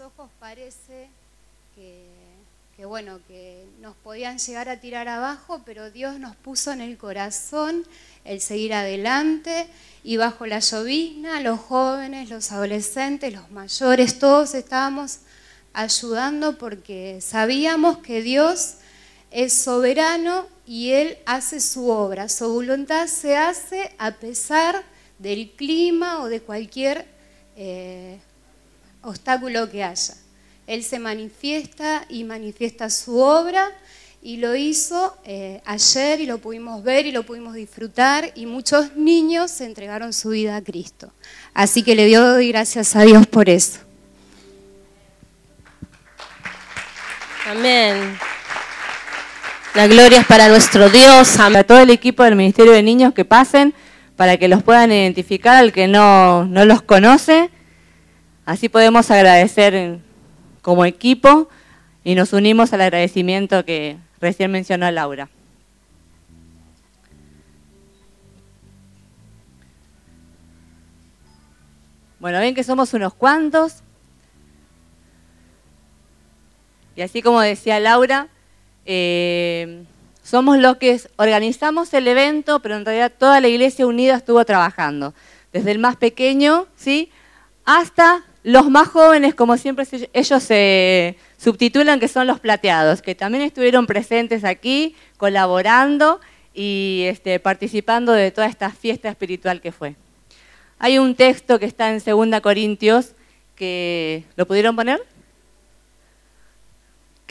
ojos parece que, que, bueno, que nos podían llegar a tirar abajo, pero Dios nos puso en el corazón el seguir adelante y bajo la llovizna los jóvenes, los adolescentes, los mayores, todos estábamos ayudando porque sabíamos que Dios es soberano y Él hace su obra. Su voluntad se hace a pesar del clima o de cualquier eh, obstáculo que haya. Él se manifiesta y manifiesta su obra y lo hizo eh, ayer y lo pudimos ver y lo pudimos disfrutar y muchos niños se entregaron su vida a Cristo. Así que le doy gracias a Dios por eso. Amén. La gloria es para nuestro Dios. A todo el equipo del Ministerio de Niños que pasen para que los puedan identificar al que no, no los conoce. Así podemos agradecer como equipo y nos unimos al agradecimiento que recién mencionó Laura. Bueno, ven que somos unos cuantos. Y así como decía Laura, eh, somos los que organizamos el evento, pero en realidad toda la iglesia unida estuvo trabajando. Desde el más pequeño, ¿sí? Hasta los más jóvenes, como siempre ellos se subtitulan, que son los plateados, que también estuvieron presentes aquí, colaborando y este, participando de toda esta fiesta espiritual que fue. Hay un texto que está en 2 Corintios, que ¿lo pudieron poner?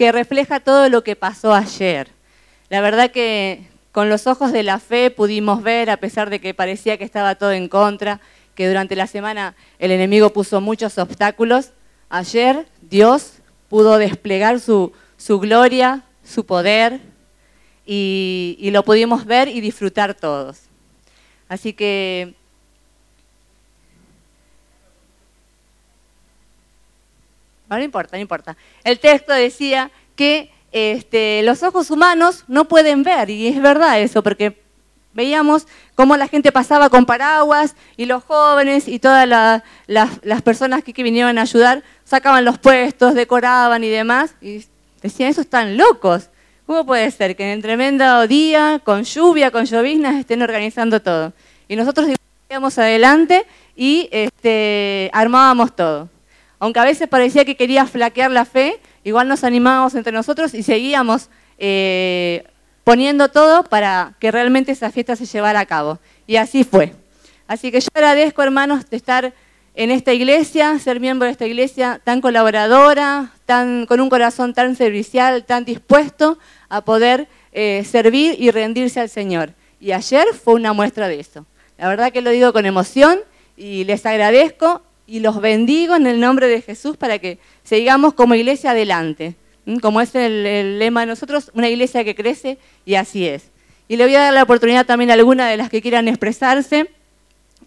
que refleja todo lo que pasó ayer. La verdad que con los ojos de la fe pudimos ver, a pesar de que parecía que estaba todo en contra, que durante la semana el enemigo puso muchos obstáculos, ayer Dios pudo desplegar su, gloria, su poder, y, y lo pudimos ver y disfrutar todos. Así que no importa, no importa. El texto decía que este, los ojos humanos no pueden ver, y es verdad eso, porque veíamos cómo la gente pasaba con paraguas y los jóvenes y todas las personas que, vinieron a ayudar sacaban los puestos, decoraban y demás, y decían, esos están locos. ¿Cómo puede ser que en tremendo día, con lluvia, con lloviznas, estén organizando todo? Y nosotros íbamos adelante y este, armábamos todo aunque a veces parecía que quería flaquear la fe, igual nos animábamos entre nosotros y seguíamos eh, poniendo todo para que realmente esa fiesta se llevara a cabo. Y así fue. Así que yo agradezco, hermanos, de estar en esta iglesia, ser miembro de esta iglesia tan colaboradora, tan, con un corazón tan servicial, tan dispuesto a poder eh, servir y rendirse al Señor. Y ayer fue una muestra de eso. La verdad que lo digo con emoción y les agradezco y los bendigo en el nombre de Jesús para que sigamos como iglesia adelante. Como es el, lema de nosotros, una iglesia que crece y así es. Y le voy a dar la oportunidad también a alguna de las que quieran expresarse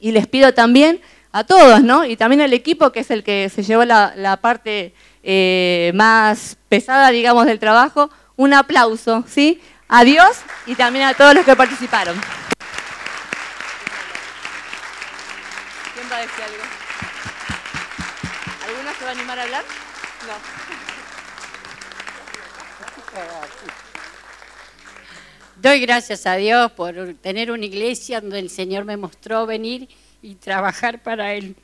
y les pido también a todos, ¿no? Y también al equipo que es el que se llevó la, parte eh, más pesada, digamos, del trabajo, un aplauso, ¿sí? A Dios y también a todos los que participaron. ¿Quién va a decir algo? va a animar a hablar? No. Doy gracias a Dios por tener una iglesia donde el Señor me mostró venir y trabajar para Él.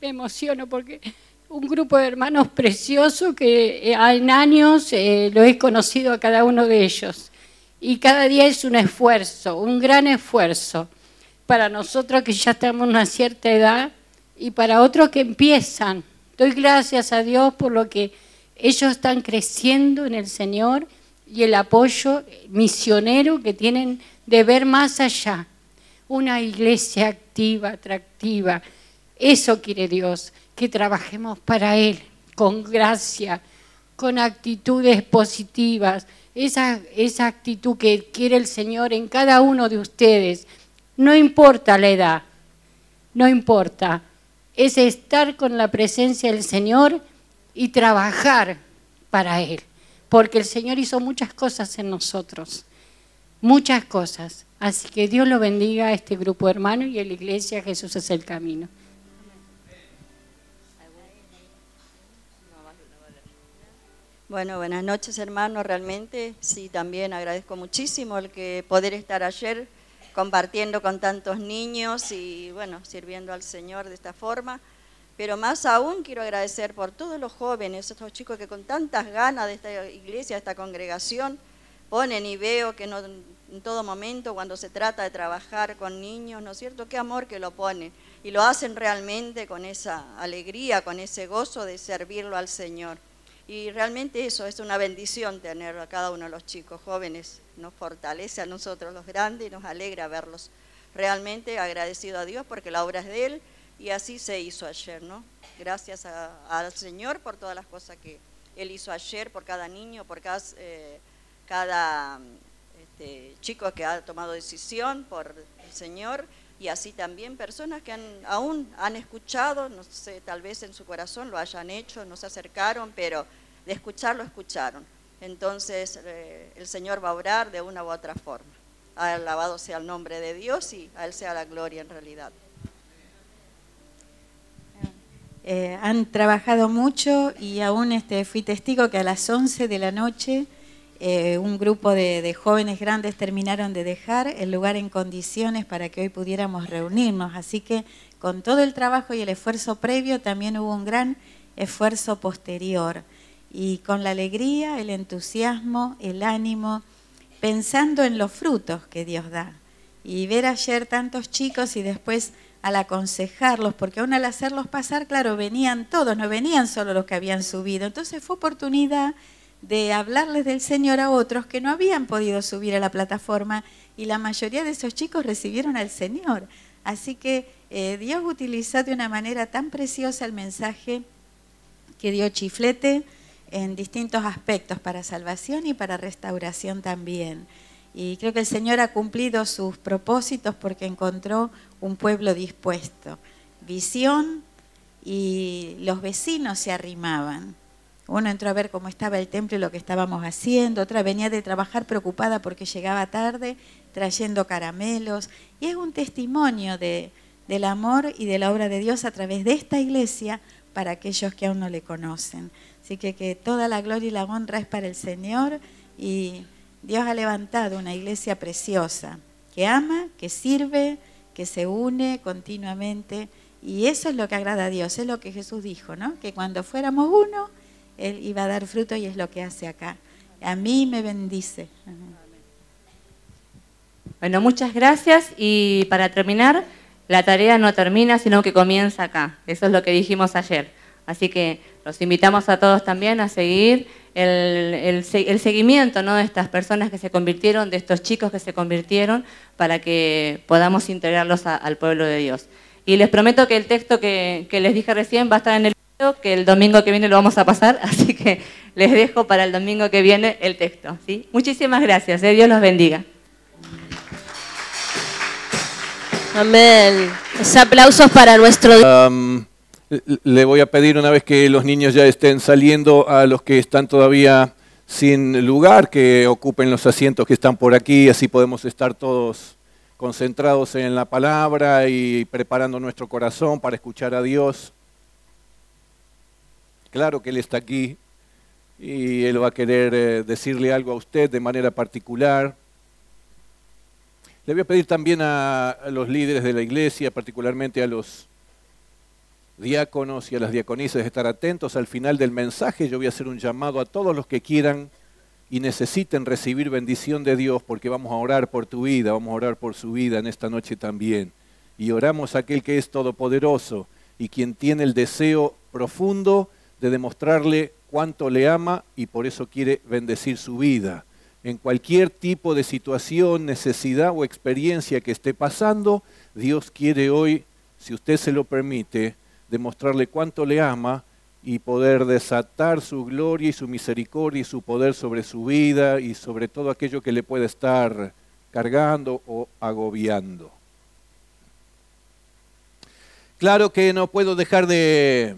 Me emociono porque un grupo de hermanos preciosos que en años eh, lo he conocido a cada uno de ellos. Y cada día es un esfuerzo, un gran esfuerzo. Para nosotros que ya estamos en una cierta edad, y para otros que empiezan. Doy gracias a Dios por lo que ellos están creciendo en el Señor y el apoyo misionero que tienen de ver más allá. Una iglesia activa, atractiva. Eso quiere Dios, que trabajemos para Él, con gracia, con actitudes positivas. Esa, esa actitud que quiere el Señor en cada uno de ustedes. No importa la edad, no importa es estar con la presencia del Señor y trabajar para Él. Porque el Señor hizo muchas cosas en nosotros, muchas cosas. Así que Dios lo bendiga a este grupo hermano y a la iglesia Jesús es el camino. Bueno, buenas noches hermanos, realmente sí, también agradezco muchísimo el que poder estar ayer compartiendo con tantos niños y bueno, sirviendo al Señor de esta forma. Pero más aún quiero agradecer por todos los jóvenes, estos chicos que con tantas ganas de esta iglesia, de esta congregación, ponen y veo que en todo momento cuando se trata de trabajar con niños, ¿no es cierto? Qué amor que lo ponen y lo hacen realmente con esa alegría, con ese gozo de servirlo al Señor. Y realmente eso es una bendición tener a cada uno de los chicos jóvenes, nos fortalece a nosotros los grandes y nos alegra verlos. Realmente agradecido a Dios porque la obra es de Él y así se hizo ayer, ¿no? Gracias al Señor por todas las cosas que Él hizo ayer, por cada niño, por cada, eh, cada este, chico que ha tomado decisión, por el Señor y así también personas que aún han escuchado, no sé, tal vez en su corazón lo hayan hecho, no se acercaron, pero de escucharlo escucharon. Entonces eh, el Señor va a orar de una u otra forma. Alabado sea el nombre de Dios y a Él sea la gloria en realidad. Eh, han trabajado mucho y aún este, fui testigo que a las 11 de la noche eh, un grupo de, jóvenes grandes terminaron de dejar el lugar en condiciones para que hoy pudiéramos reunirnos. Así que con todo el trabajo y el esfuerzo previo también hubo un gran esfuerzo posterior. Y con la alegría, el entusiasmo, el ánimo, pensando en los frutos que Dios da. Y ver ayer tantos chicos y después al aconsejarlos, porque aún al hacerlos pasar, claro, venían todos, no venían solo los que habían subido. Entonces fue oportunidad de hablarles del Señor a otros que no habían podido subir a la plataforma y la mayoría de esos chicos recibieron al Señor. Así que eh, Dios utilizó de una manera tan preciosa el mensaje que dio Chiflete en distintos aspectos para salvación y para restauración también. Y creo que el Señor ha cumplido sus propósitos porque encontró un pueblo dispuesto. Visión y los vecinos se arrimaban. Uno entró a ver cómo estaba el templo y lo que estábamos haciendo, otra venía de trabajar preocupada porque llegaba tarde, trayendo caramelos. Y es un testimonio de, del amor y de la obra de Dios a través de esta iglesia para aquellos que aún no le conocen. Así que, que toda la gloria y la honra es para el Señor y Dios ha levantado una iglesia preciosa, que ama, que sirve, que se une continuamente. Y eso es lo que agrada a Dios, es lo que Jesús dijo, ¿no? Que cuando fuéramos uno, él iba a dar fruto y es lo que hace acá. A mí me bendice. Bueno, muchas gracias y para terminar, la tarea no termina, sino que comienza acá. Eso es lo que dijimos ayer. Así que los invitamos a todos también a seguir el, seguimiento ¿no? de estas personas que se convirtieron, de estos chicos que se convirtieron, para que podamos integrarlos al pueblo de Dios. Y les prometo que el texto que les dije recién va a estar en el que el domingo que viene lo vamos a pasar, así que les dejo para el domingo que viene el texto. ¿sí? Muchísimas gracias, ¿eh? Dios los bendiga. Amén. Los aplausos para nuestro... le voy a pedir una vez que los niños ya estén saliendo a los que están todavía sin lugar, que ocupen los asientos que están por aquí, así podemos estar todos concentrados en la palabra y preparando nuestro corazón para escuchar a Dios. Claro que Él está aquí y Él va a querer eh, decirle algo a usted de manera particular. Le voy a pedir también a, los líderes de la iglesia, particularmente a los diáconos y a las diaconisas, estar atentos. Al final del mensaje yo voy a hacer un llamado a todos los que quieran y necesiten recibir bendición de Dios, porque vamos a orar por tu vida, vamos a orar por su vida en esta noche también. Y oramos a aquel que es todopoderoso y quien tiene el deseo profundo de demostrarle cuánto le ama y por eso quiere bendecir su vida. En cualquier tipo de situación, necesidad o experiencia que esté pasando, Dios quiere hoy, si usted se lo permite, demostrarle cuánto le ama y poder desatar su gloria y su misericordia y su poder sobre su vida y sobre todo aquello que le puede estar cargando o agobiando. Claro que no puedo dejar de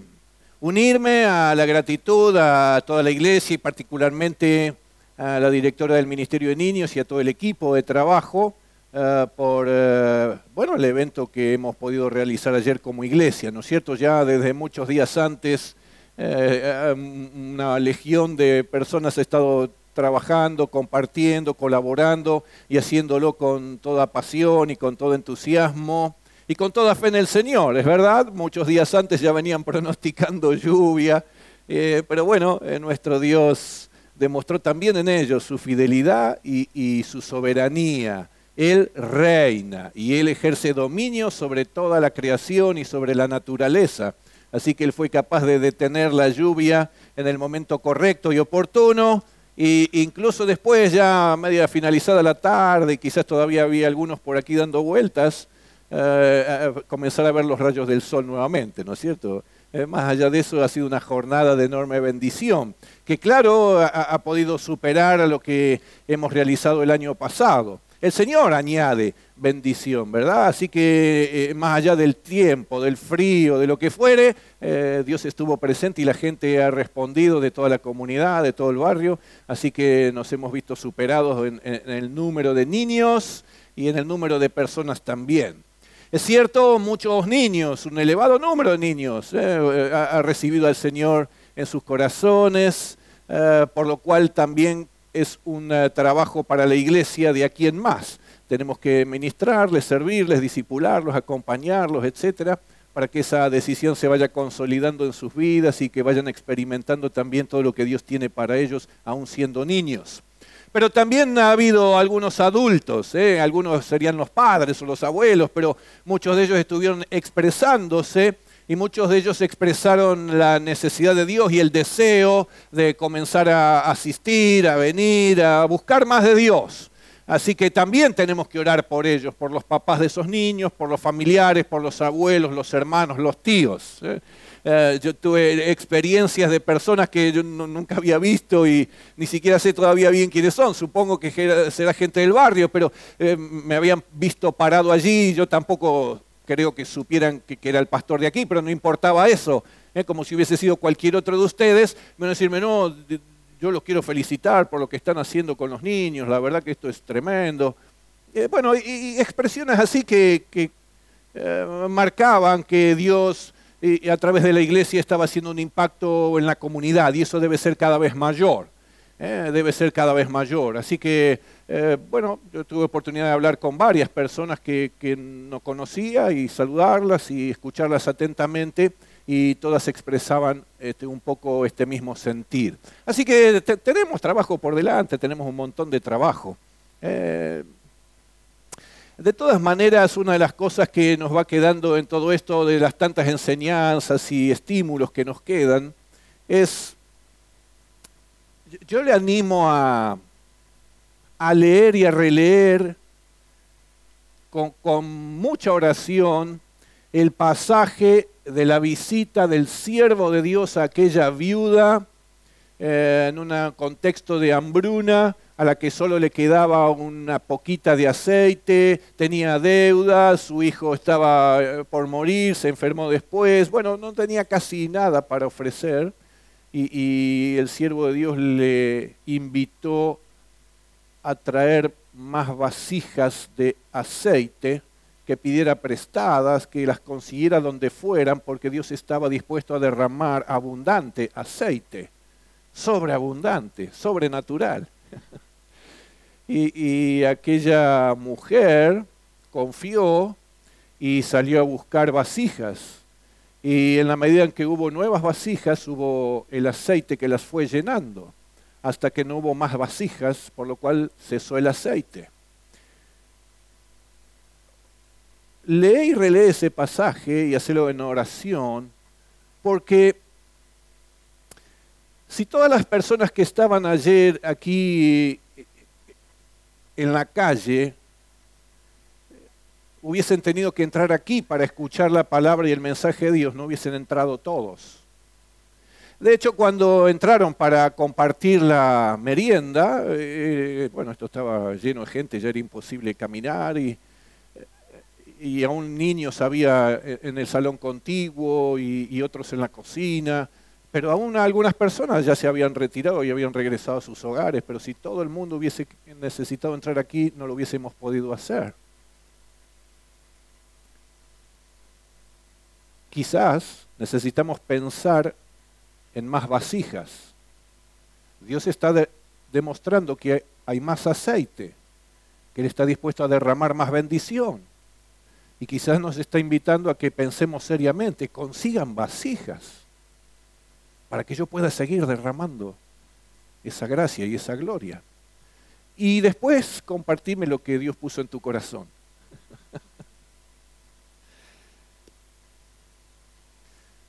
unirme a la gratitud a toda la iglesia y particularmente a la directora del Ministerio de Niños y a todo el equipo de trabajo eh, por eh, bueno, el evento que hemos podido realizar ayer como iglesia, ¿no es cierto? Ya desde muchos días antes eh, una legión de personas ha estado trabajando, compartiendo, colaborando y haciéndolo con toda pasión y con todo entusiasmo y con toda fe en el Señor, es verdad, muchos días antes ya venían pronosticando lluvia, pero bueno, nuestro Dios demostró también en ellos su fidelidad y su soberanía. Él reina y Él ejerce dominio sobre toda la creación y sobre la naturaleza. Así que Él fue capaz de detener la lluvia en el momento correcto y oportuno y incluso después, ya media finalizada la tarde, quizás todavía había algunos por aquí dando vueltas, eh, comenzar a ver los rayos del sol nuevamente, ¿no es cierto? Eh, más allá de eso, ha sido una jornada de enorme bendición, que claro, ha podido superar a lo que hemos realizado el año pasado. El Señor añade bendición, ¿verdad? Así que eh, más allá del tiempo, del frío, de lo que fuere, eh, Dios estuvo presente y la gente ha respondido de toda la comunidad, de todo el barrio. Así que nos hemos visto superados en, el número de niños y en el número de personas también. Es cierto, muchos niños, un elevado número de niños, eh, ha, recibido al Señor en sus corazones, por lo cual también es un eh, trabajo para la iglesia de aquí en más. Tenemos que ministrarles, servirles, disipularlos, acompañarlos, etcétera, para que esa decisión se vaya consolidando en sus vidas y que vayan experimentando también todo lo que Dios tiene para ellos, aún siendo niños. Pero también ha habido algunos adultos, ¿eh? algunos serían los padres o los abuelos, pero muchos de ellos estuvieron expresándose y muchos de ellos expresaron la necesidad de Dios y el deseo de comenzar a asistir, a venir, a buscar más de Dios. Así que también tenemos que orar por ellos, por los papás de esos niños, por los familiares, por los abuelos, los hermanos, los tíos. ¿eh? Eh, yo tuve experiencias de personas que yo nunca había visto y ni siquiera sé todavía bien quiénes son. Supongo que será gente del barrio, pero eh, me habían visto parado allí y yo tampoco creo que supieran que, era el pastor de aquí, pero no importaba eso, ¿eh? como si hubiese sido cualquier otro de ustedes, me van a decirme, no, yo los quiero felicitar por lo que están haciendo con los niños, la verdad que esto es tremendo. Eh, bueno, y, expresiones así que, eh, marcaban que Dios a través de la iglesia estaba haciendo un impacto en la comunidad y eso debe ser cada vez mayor. Debe ser cada vez mayor. Así que eh, bueno, yo tuve oportunidad de hablar con varias personas que, no conocía y saludarlas y escucharlas atentamente y todas expresaban este, un poco este mismo sentir. Así que tenemos trabajo por delante, tenemos un montón de trabajo. Eh, de todas maneras, una de las cosas que nos va quedando en todo esto de las tantas enseñanzas y estímulos que nos quedan es, yo le animo a, a leer y a releer con, mucha oración el pasaje de la visita del siervo de Dios a aquella viuda eh, en un contexto de hambruna a la que solo le quedaba una poquita de aceite, tenía deuda, su hijo estaba eh, por morir, se enfermó después, bueno, no tenía casi nada para ofrecer y el siervo de Dios le invitó a traer más vasijas de aceite, que pidiera prestadas, que las consiguiera donde fueran, porque Dios estaba dispuesto a derramar abundante aceite, sobreabundante, sobrenatural. y, aquella mujer confió y salió a buscar vasijas. Y en la medida en que hubo nuevas vasijas, hubo el aceite que las fue llenando hasta que no hubo más vasijas, por lo cual cesó el aceite. Lee y relee ese pasaje y hacelo en oración, porque si todas las personas que estaban ayer aquí en la calle hubiesen tenido que entrar aquí para escuchar la palabra y el mensaje de Dios, no hubiesen entrado todos. De hecho, cuando entraron para compartir la merienda, eh, bueno, esto estaba lleno de gente, ya era imposible caminar y, y aún niños había en el salón contiguo y, otros en la cocina, pero aún algunas personas ya se habían retirado y habían regresado a sus hogares, pero si todo el mundo hubiese necesitado entrar aquí, no lo hubiésemos podido hacer. Quizás necesitamos pensar en más vasijas. Dios está de- demostrando que hay más aceite, que Él está dispuesto a derramar más bendición. Y quizás nos está invitando a que pensemos seriamente, consigan vasijas para que yo pueda seguir derramando esa gracia y esa gloria. Y después compartirme lo que Dios puso en tu corazón.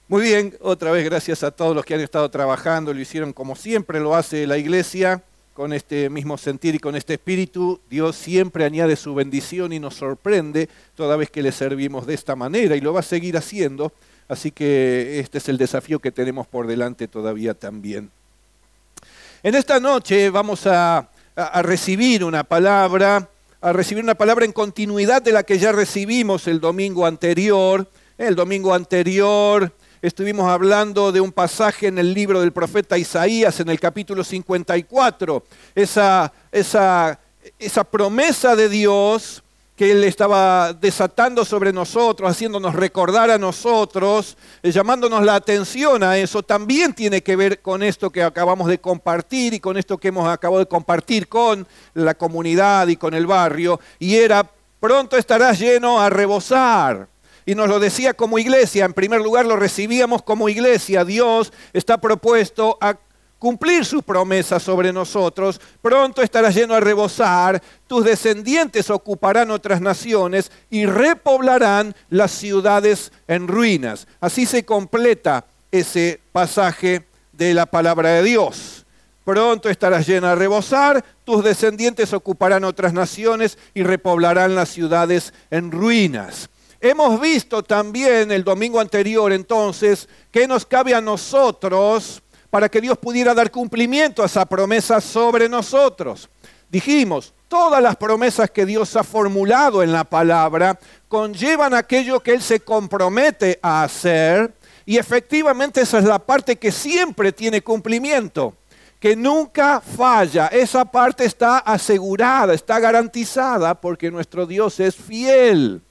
Muy bien, otra vez gracias a todos los que han estado trabajando, lo hicieron como siempre lo hace la iglesia, con este mismo sentir y con este espíritu. Dios siempre añade su bendición y nos sorprende toda vez que le servimos de esta manera y lo va a seguir haciendo. Así que este es el desafío que tenemos por delante todavía también. En esta noche vamos a, a- recibir una palabra, a recibir una palabra en continuidad de la que ya recibimos el domingo anterior. El domingo anterior estuvimos hablando de un pasaje en el libro del profeta Isaías, en el capítulo 54, esa, esa, esa promesa de Dios que Él estaba desatando sobre nosotros, haciéndonos recordar a nosotros, eh, llamándonos la atención a eso, también tiene que ver con esto que acabamos de compartir y con esto que hemos acabado de compartir con la comunidad y con el barrio, y era, pronto estarás lleno a rebosar. Y nos lo decía como iglesia, en primer lugar lo recibíamos como iglesia, Dios está propuesto a cumplir su promesa sobre nosotros, pronto estarás lleno a rebosar, tus descendientes ocuparán otras naciones y repoblarán las ciudades en ruinas. Así se completa ese pasaje de la palabra de Dios. Pronto estarás lleno a rebosar, tus descendientes ocuparán otras naciones y repoblarán las ciudades en ruinas. Hemos visto también el domingo anterior entonces que nos cabe a nosotros para que Dios pudiera dar cumplimiento a esa promesa sobre nosotros. Dijimos, todas las promesas que Dios ha formulado en la palabra conllevan aquello que Él se compromete a hacer y efectivamente esa es la parte que siempre tiene cumplimiento, que nunca falla. Esa parte está asegurada, está garantizada porque nuestro Dios es fiel.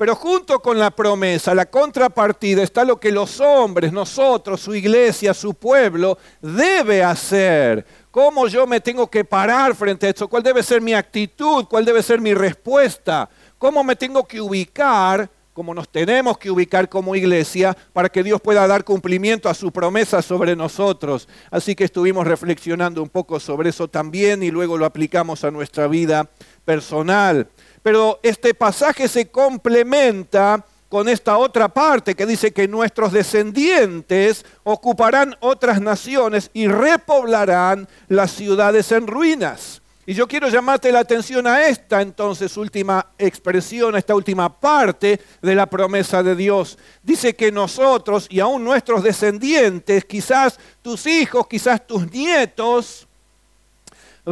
Pero junto con la promesa, la contrapartida, está lo que los hombres, nosotros, su iglesia, su pueblo, debe hacer. ¿Cómo yo me tengo que parar frente a esto? ¿Cuál debe ser mi actitud? ¿Cuál debe ser mi respuesta? ¿Cómo me tengo que ubicar? como nos tenemos que ubicar como iglesia para que Dios pueda dar cumplimiento a su promesa sobre nosotros. Así que estuvimos reflexionando un poco sobre eso también y luego lo aplicamos a nuestra vida personal. Pero este pasaje se complementa con esta otra parte que dice que nuestros descendientes ocuparán otras naciones y repoblarán las ciudades en ruinas. Y yo quiero llamarte la atención a esta entonces última expresión, a esta última parte de la promesa de Dios. Dice que nosotros y aún nuestros descendientes, quizás tus hijos, quizás tus nietos,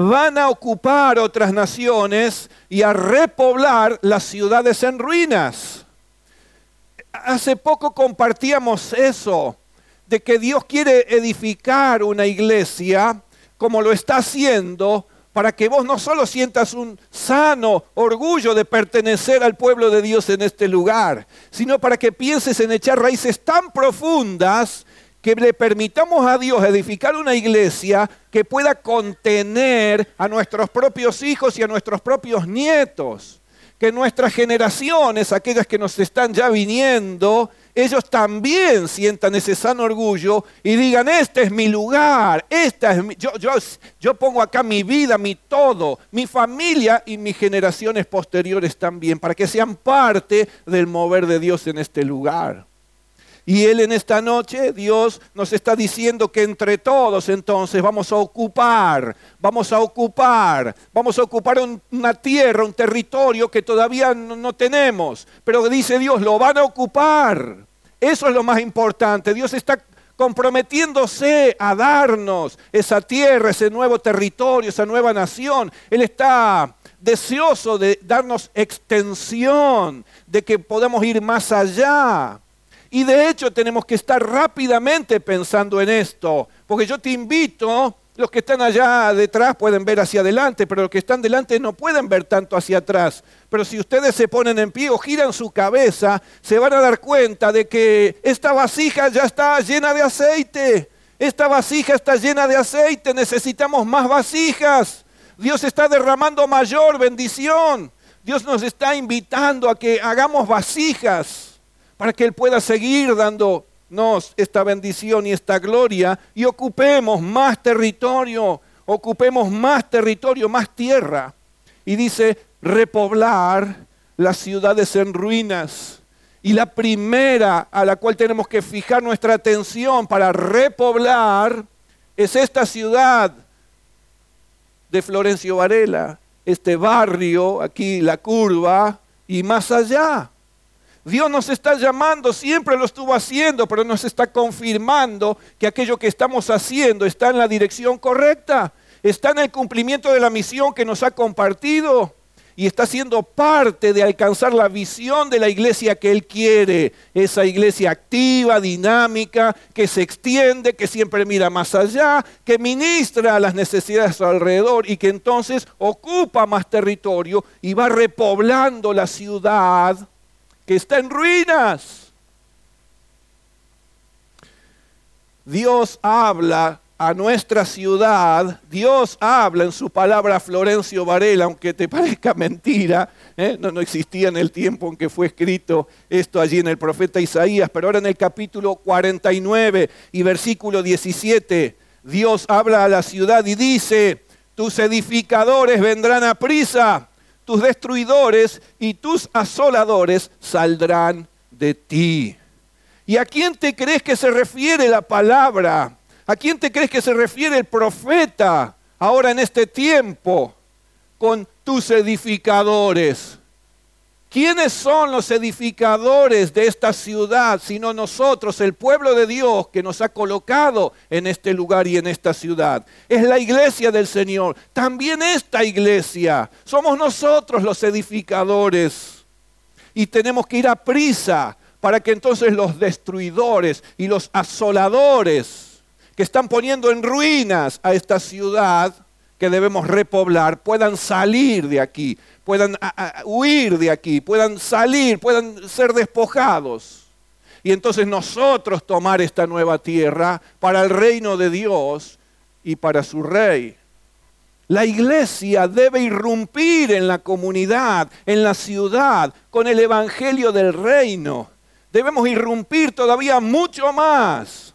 van a ocupar otras naciones y a repoblar las ciudades en ruinas. Hace poco compartíamos eso, de que Dios quiere edificar una iglesia como lo está haciendo para que vos no solo sientas un sano orgullo de pertenecer al pueblo de Dios en este lugar, sino para que pienses en echar raíces tan profundas que le permitamos a Dios edificar una iglesia que pueda contener a nuestros propios hijos y a nuestros propios nietos. Que nuestras generaciones, aquellas que nos están ya viniendo, ellos también sientan ese sano orgullo y digan, este es mi lugar, esta es mi, yo, yo, yo pongo acá mi vida, mi todo, mi familia y mis generaciones posteriores también, para que sean parte del mover de Dios en este lugar. Y Él en esta noche, Dios nos está diciendo que entre todos entonces vamos a ocupar, vamos a ocupar, vamos a ocupar un, una tierra, un territorio que todavía no, no tenemos. Pero dice Dios, lo van a ocupar. Eso es lo más importante. Dios está comprometiéndose a darnos esa tierra, ese nuevo territorio, esa nueva nación. Él está deseoso de darnos extensión, de que podamos ir más allá. Y de hecho tenemos que estar rápidamente pensando en esto, porque yo te invito, los que están allá detrás pueden ver hacia adelante, pero los que están delante no pueden ver tanto hacia atrás. Pero si ustedes se ponen en pie o giran su cabeza, se van a dar cuenta de que esta vasija ya está llena de aceite. Esta vasija está llena de aceite, necesitamos más vasijas. Dios está derramando mayor bendición. Dios nos está invitando a que hagamos vasijas para que Él pueda seguir dándonos esta bendición y esta gloria y ocupemos más territorio, ocupemos más territorio, más tierra. Y dice, repoblar las ciudades en ruinas. Y la primera a la cual tenemos que fijar nuestra atención para repoblar es esta ciudad de Florencio Varela, este barrio, aquí la curva y más allá. Dios nos está llamando, siempre lo estuvo haciendo, pero nos está confirmando que aquello que estamos haciendo está en la dirección correcta, está en el cumplimiento de la misión que nos ha compartido y está siendo parte de alcanzar la visión de la iglesia que Él quiere. Esa iglesia activa, dinámica, que se extiende, que siempre mira más allá, que ministra las necesidades a su alrededor y que entonces ocupa más territorio y va repoblando la ciudad que está en ruinas. Dios habla a nuestra ciudad, Dios habla en su palabra Florencio Varela, aunque te parezca mentira, ¿eh? no, no existía en el tiempo en que fue escrito esto allí en el profeta Isaías, pero ahora en el capítulo 49 y versículo 17, Dios habla a la ciudad y dice, tus edificadores vendrán a prisa, tus destruidores y tus asoladores saldrán de ti. ¿Y a quién te crees que se refiere la palabra? ¿A quién te crees que se refiere el profeta ahora en este tiempo con tus edificadores? ¿Quiénes son los edificadores de esta ciudad sino nosotros, el pueblo de Dios que nos ha colocado en este lugar y en esta ciudad? Es la iglesia del Señor. También esta iglesia. Somos nosotros los edificadores. Y tenemos que ir a prisa para que entonces los destruidores y los asoladores que están poniendo en ruinas a esta ciudad que debemos repoblar, puedan salir de aquí, puedan huir de aquí, puedan salir, puedan ser despojados. Y entonces nosotros tomar esta nueva tierra para el reino de Dios y para su rey. La iglesia debe irrumpir en la comunidad, en la ciudad, con el evangelio del reino. Debemos irrumpir todavía mucho más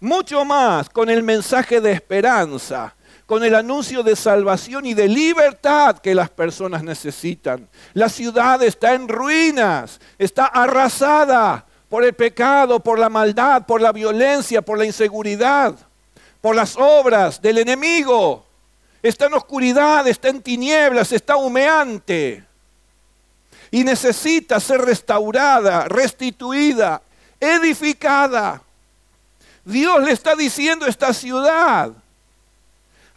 mucho más con el mensaje de esperanza, con el anuncio de salvación y de libertad que las personas necesitan. La ciudad está en ruinas, está arrasada por el pecado, por la maldad, por la violencia, por la inseguridad, por las obras del enemigo. Está en oscuridad, está en tinieblas, está humeante. Y necesita ser restaurada, restituida, edificada Dios le está diciendo a esta ciudad,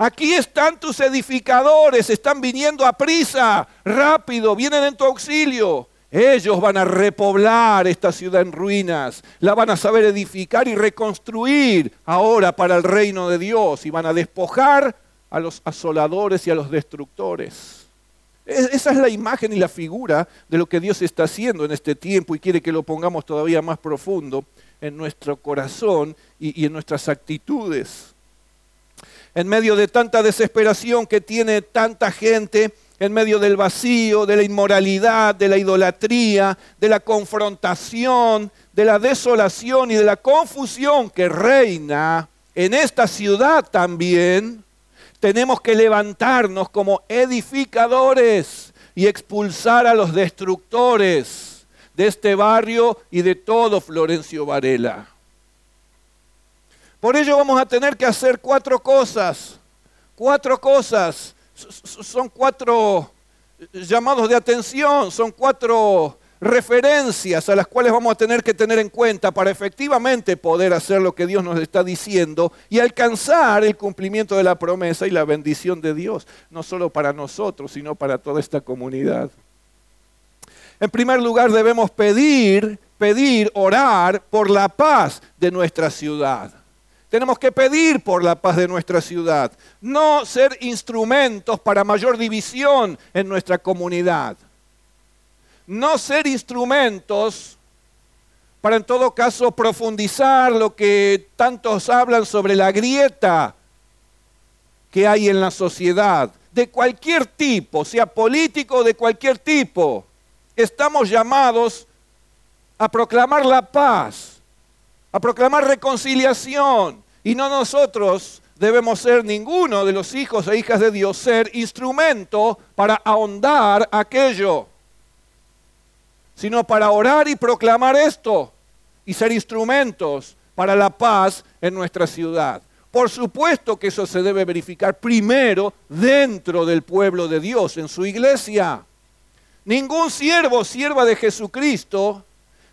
aquí están tus edificadores, están viniendo a prisa, rápido, vienen en tu auxilio. Ellos van a repoblar esta ciudad en ruinas, la van a saber edificar y reconstruir ahora para el reino de Dios y van a despojar a los asoladores y a los destructores. Esa es la imagen y la figura de lo que Dios está haciendo en este tiempo y quiere que lo pongamos todavía más profundo en nuestro corazón y, en nuestras actitudes. En medio de tanta desesperación que tiene tanta gente, en medio del vacío, de la inmoralidad, de la idolatría, de la confrontación, de la desolación y de la confusión que reina en esta ciudad también, tenemos que levantarnos como edificadores y expulsar a los destructores de este barrio y de todo Florencio Varela. Por ello vamos a tener que hacer cuatro cosas, cuatro cosas, son cuatro llamados de atención, son cuatro referencias a las cuales vamos a tener que tener en cuenta para efectivamente poder hacer lo que Dios nos está diciendo y alcanzar el cumplimiento de la promesa y la bendición de Dios, no solo para nosotros, sino para toda esta comunidad. En primer lugar debemos pedir, pedir, orar por la paz de nuestra ciudad. Tenemos que pedir por la paz de nuestra ciudad, no ser instrumentos para mayor división en nuestra comunidad. No ser instrumentos para en todo caso profundizar lo que tantos hablan sobre la grieta que hay en la sociedad, de cualquier tipo, sea político o de cualquier tipo. Estamos llamados a proclamar la paz, a proclamar reconciliación, y no nosotros debemos ser ninguno de los hijos e hijas de Dios, ser instrumento para ahondar aquello, sino para orar y proclamar esto y ser instrumentos para la paz en nuestra ciudad. Por supuesto que eso se debe verificar primero dentro del pueblo de Dios, en su iglesia. Ningún siervo sierva de Jesucristo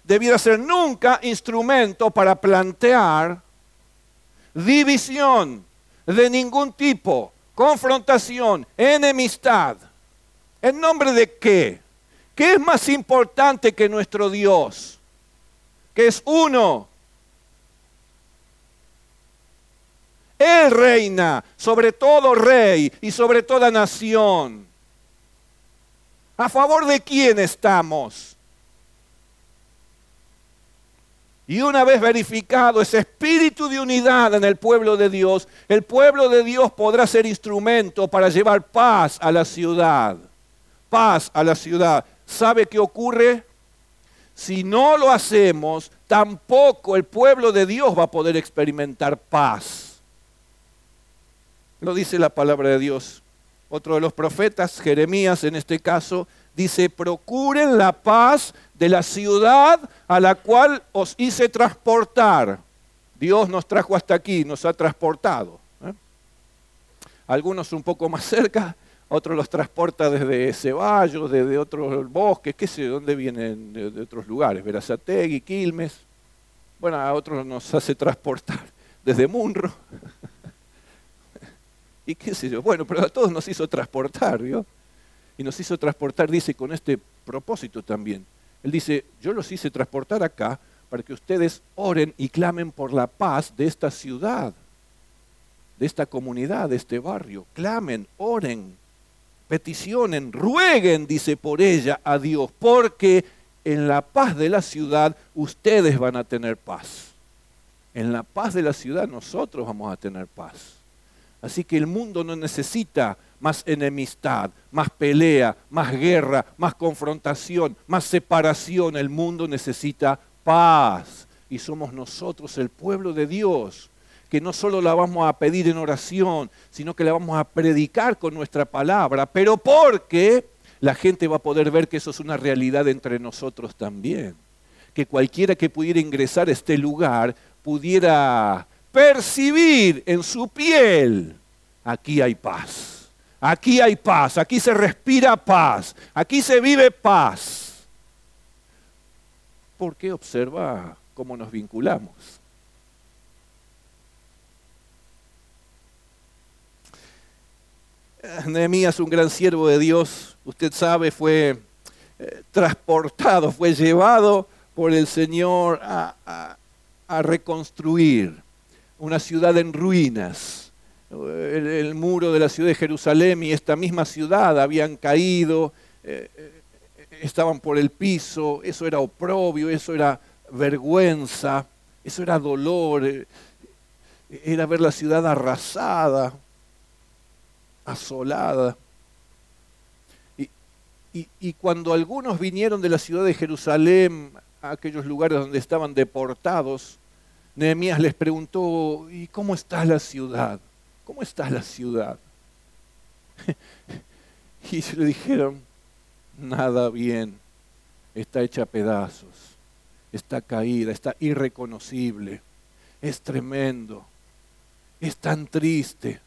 debiera ser nunca instrumento para plantear división de ningún tipo, confrontación, enemistad. ¿En nombre de qué? ¿Qué es más importante que nuestro Dios? Que es uno. Él reina sobre todo rey y sobre toda nación. ¿A favor de quién estamos? Y una vez verificado ese espíritu de unidad en el pueblo de Dios, el pueblo de Dios podrá ser instrumento para llevar paz a la ciudad. Paz a la ciudad. ¿Sabe qué ocurre? Si no lo hacemos, tampoco el pueblo de Dios va a poder experimentar paz. Lo dice la palabra de Dios. Otro de los profetas, Jeremías en este caso, dice, procuren la paz de la ciudad a la cual os hice transportar. Dios nos trajo hasta aquí, nos ha transportado. ¿eh? Algunos un poco más cerca, otros los transporta desde Ceballos, desde otros bosques, qué sé, dónde vienen de, otros lugares, Verazategui, Quilmes. Bueno, a otros nos hace transportar desde Munro. y qué sé yo, bueno, pero a todos nos hizo transportar, ¿vio? Y nos hizo transportar, dice, con este propósito también, él dice, yo los hice transportar acá para que ustedes oren y clamen por la paz de esta ciudad, de esta comunidad, de este barrio. Clamen, oren, peticionen, rueguen, dice por ella a Dios, porque en la paz de la ciudad ustedes van a tener paz. En la paz de la ciudad nosotros vamos a tener paz. Así que el mundo no necesita más enemistad, más pelea, más guerra, más confrontación, más separación. El mundo necesita paz. Y somos nosotros, el pueblo de Dios, que no solo la vamos a pedir en oración, sino que la vamos a predicar con nuestra palabra, pero porque la gente va a poder ver que eso es una realidad entre nosotros también. Que cualquiera que pudiera ingresar a este lugar pudiera percibir en su piel, aquí hay paz Aquí hay paz, aquí se respira paz, aquí se vive paz. Porque observa cómo nos vinculamos. Nehemías, un gran siervo de Dios, usted sabe, fue eh, transportado, fue llevado por el Señor a reconstruir una ciudad en ruinas el, muro de la ciudad de Jerusalén y esta misma ciudad habían caído, eh, eh, estaban por el piso, eso era oprobio, eso era vergüenza, eso era dolor, eh, era ver la ciudad arrasada, asolada. y cuando algunos vinieron de la ciudad de Jerusalén a aquellos lugares donde estaban deportados, Nehemías les preguntó, ¿y cómo está la ciudad? ¿cómo está la ciudad? y se le dijeron, nada bien, está hecha a pedazos, está caída, está irreconocible, es tremendo, es tan triste,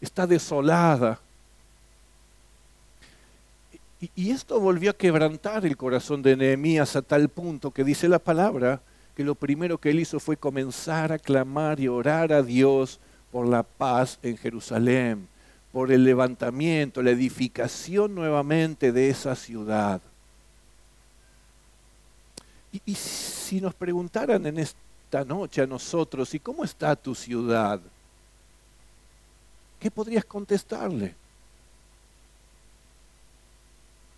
está desolada. Y, esto volvió a quebrantar el corazón de Nehemías a tal punto que dice la palabra que lo primero que él hizo fue comenzar a clamar y orar a Dios por la paz en Jerusalén, por el levantamiento, la edificación nuevamente de esa ciudad. Y, si nos preguntaran en esta noche a nosotros, ¿y cómo está tu ciudad? ¿Qué podrías contestarle?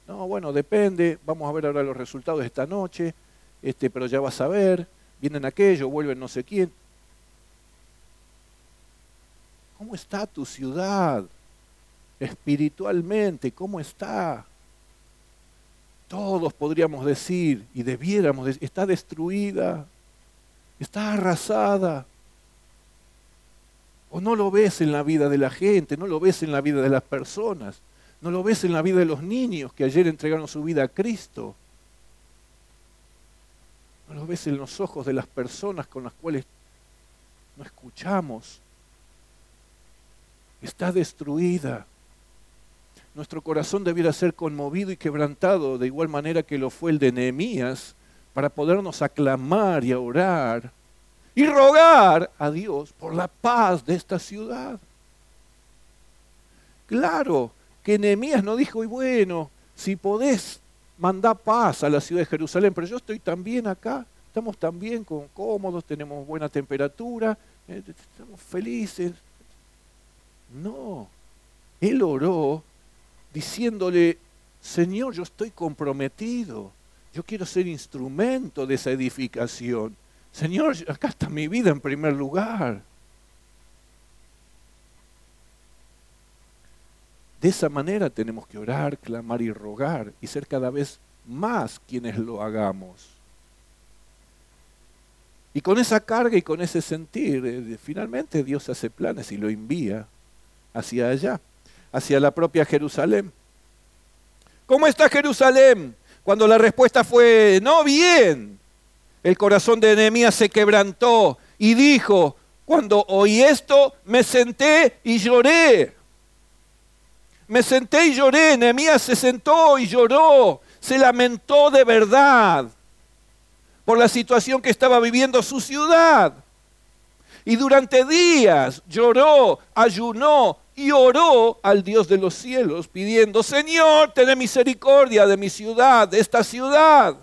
No, bueno, depende. Vamos a ver ahora los resultados de esta noche. Este, pero ya vas a ver, vienen aquello, vuelven no sé quién. ¿Cómo está tu ciudad? Espiritualmente, ¿cómo está? Todos podríamos decir y debiéramos decir, está destruida, está arrasada. O no lo ves en la vida de la gente, no lo ves en la vida de las personas, no lo ves en la vida de los niños que ayer entregaron su vida a Cristo. Lo ves en los ojos de las personas con las cuales no escuchamos está destruida. Nuestro corazón debiera ser conmovido y quebrantado de igual manera que lo fue el de Nehemías para podernos aclamar y orar y rogar a Dios por la paz de esta ciudad. Claro que Nehemías no dijo, y bueno, si podés mandar paz a la ciudad de Jerusalén, pero yo estoy también acá, estamos también cómodos, tenemos buena temperatura, eh, estamos felices, no, él oró diciéndole, Señor, yo estoy comprometido, yo quiero ser instrumento de esa edificación. Señor, acá está mi vida en primer lugar. De esa manera tenemos que orar, clamar y rogar y ser cada vez más quienes lo hagamos. Y con esa carga y con ese sentir, eh, finalmente Dios hace planes y lo envía hacia allá, hacia la propia Jerusalén. ¿Cómo está Jerusalén? Cuando la respuesta fue, no bien, el corazón de Nehemías se quebrantó y dijo, cuando oí esto, me senté y lloré. Me senté y lloré, Nehemías se sentó y lloró, se lamentó de verdad por la situación que estaba viviendo su ciudad. Y durante días lloró, ayunó, y oró al Dios de los cielos pidiendo, Señor, ten misericordia de mi ciudad, de esta ciudad,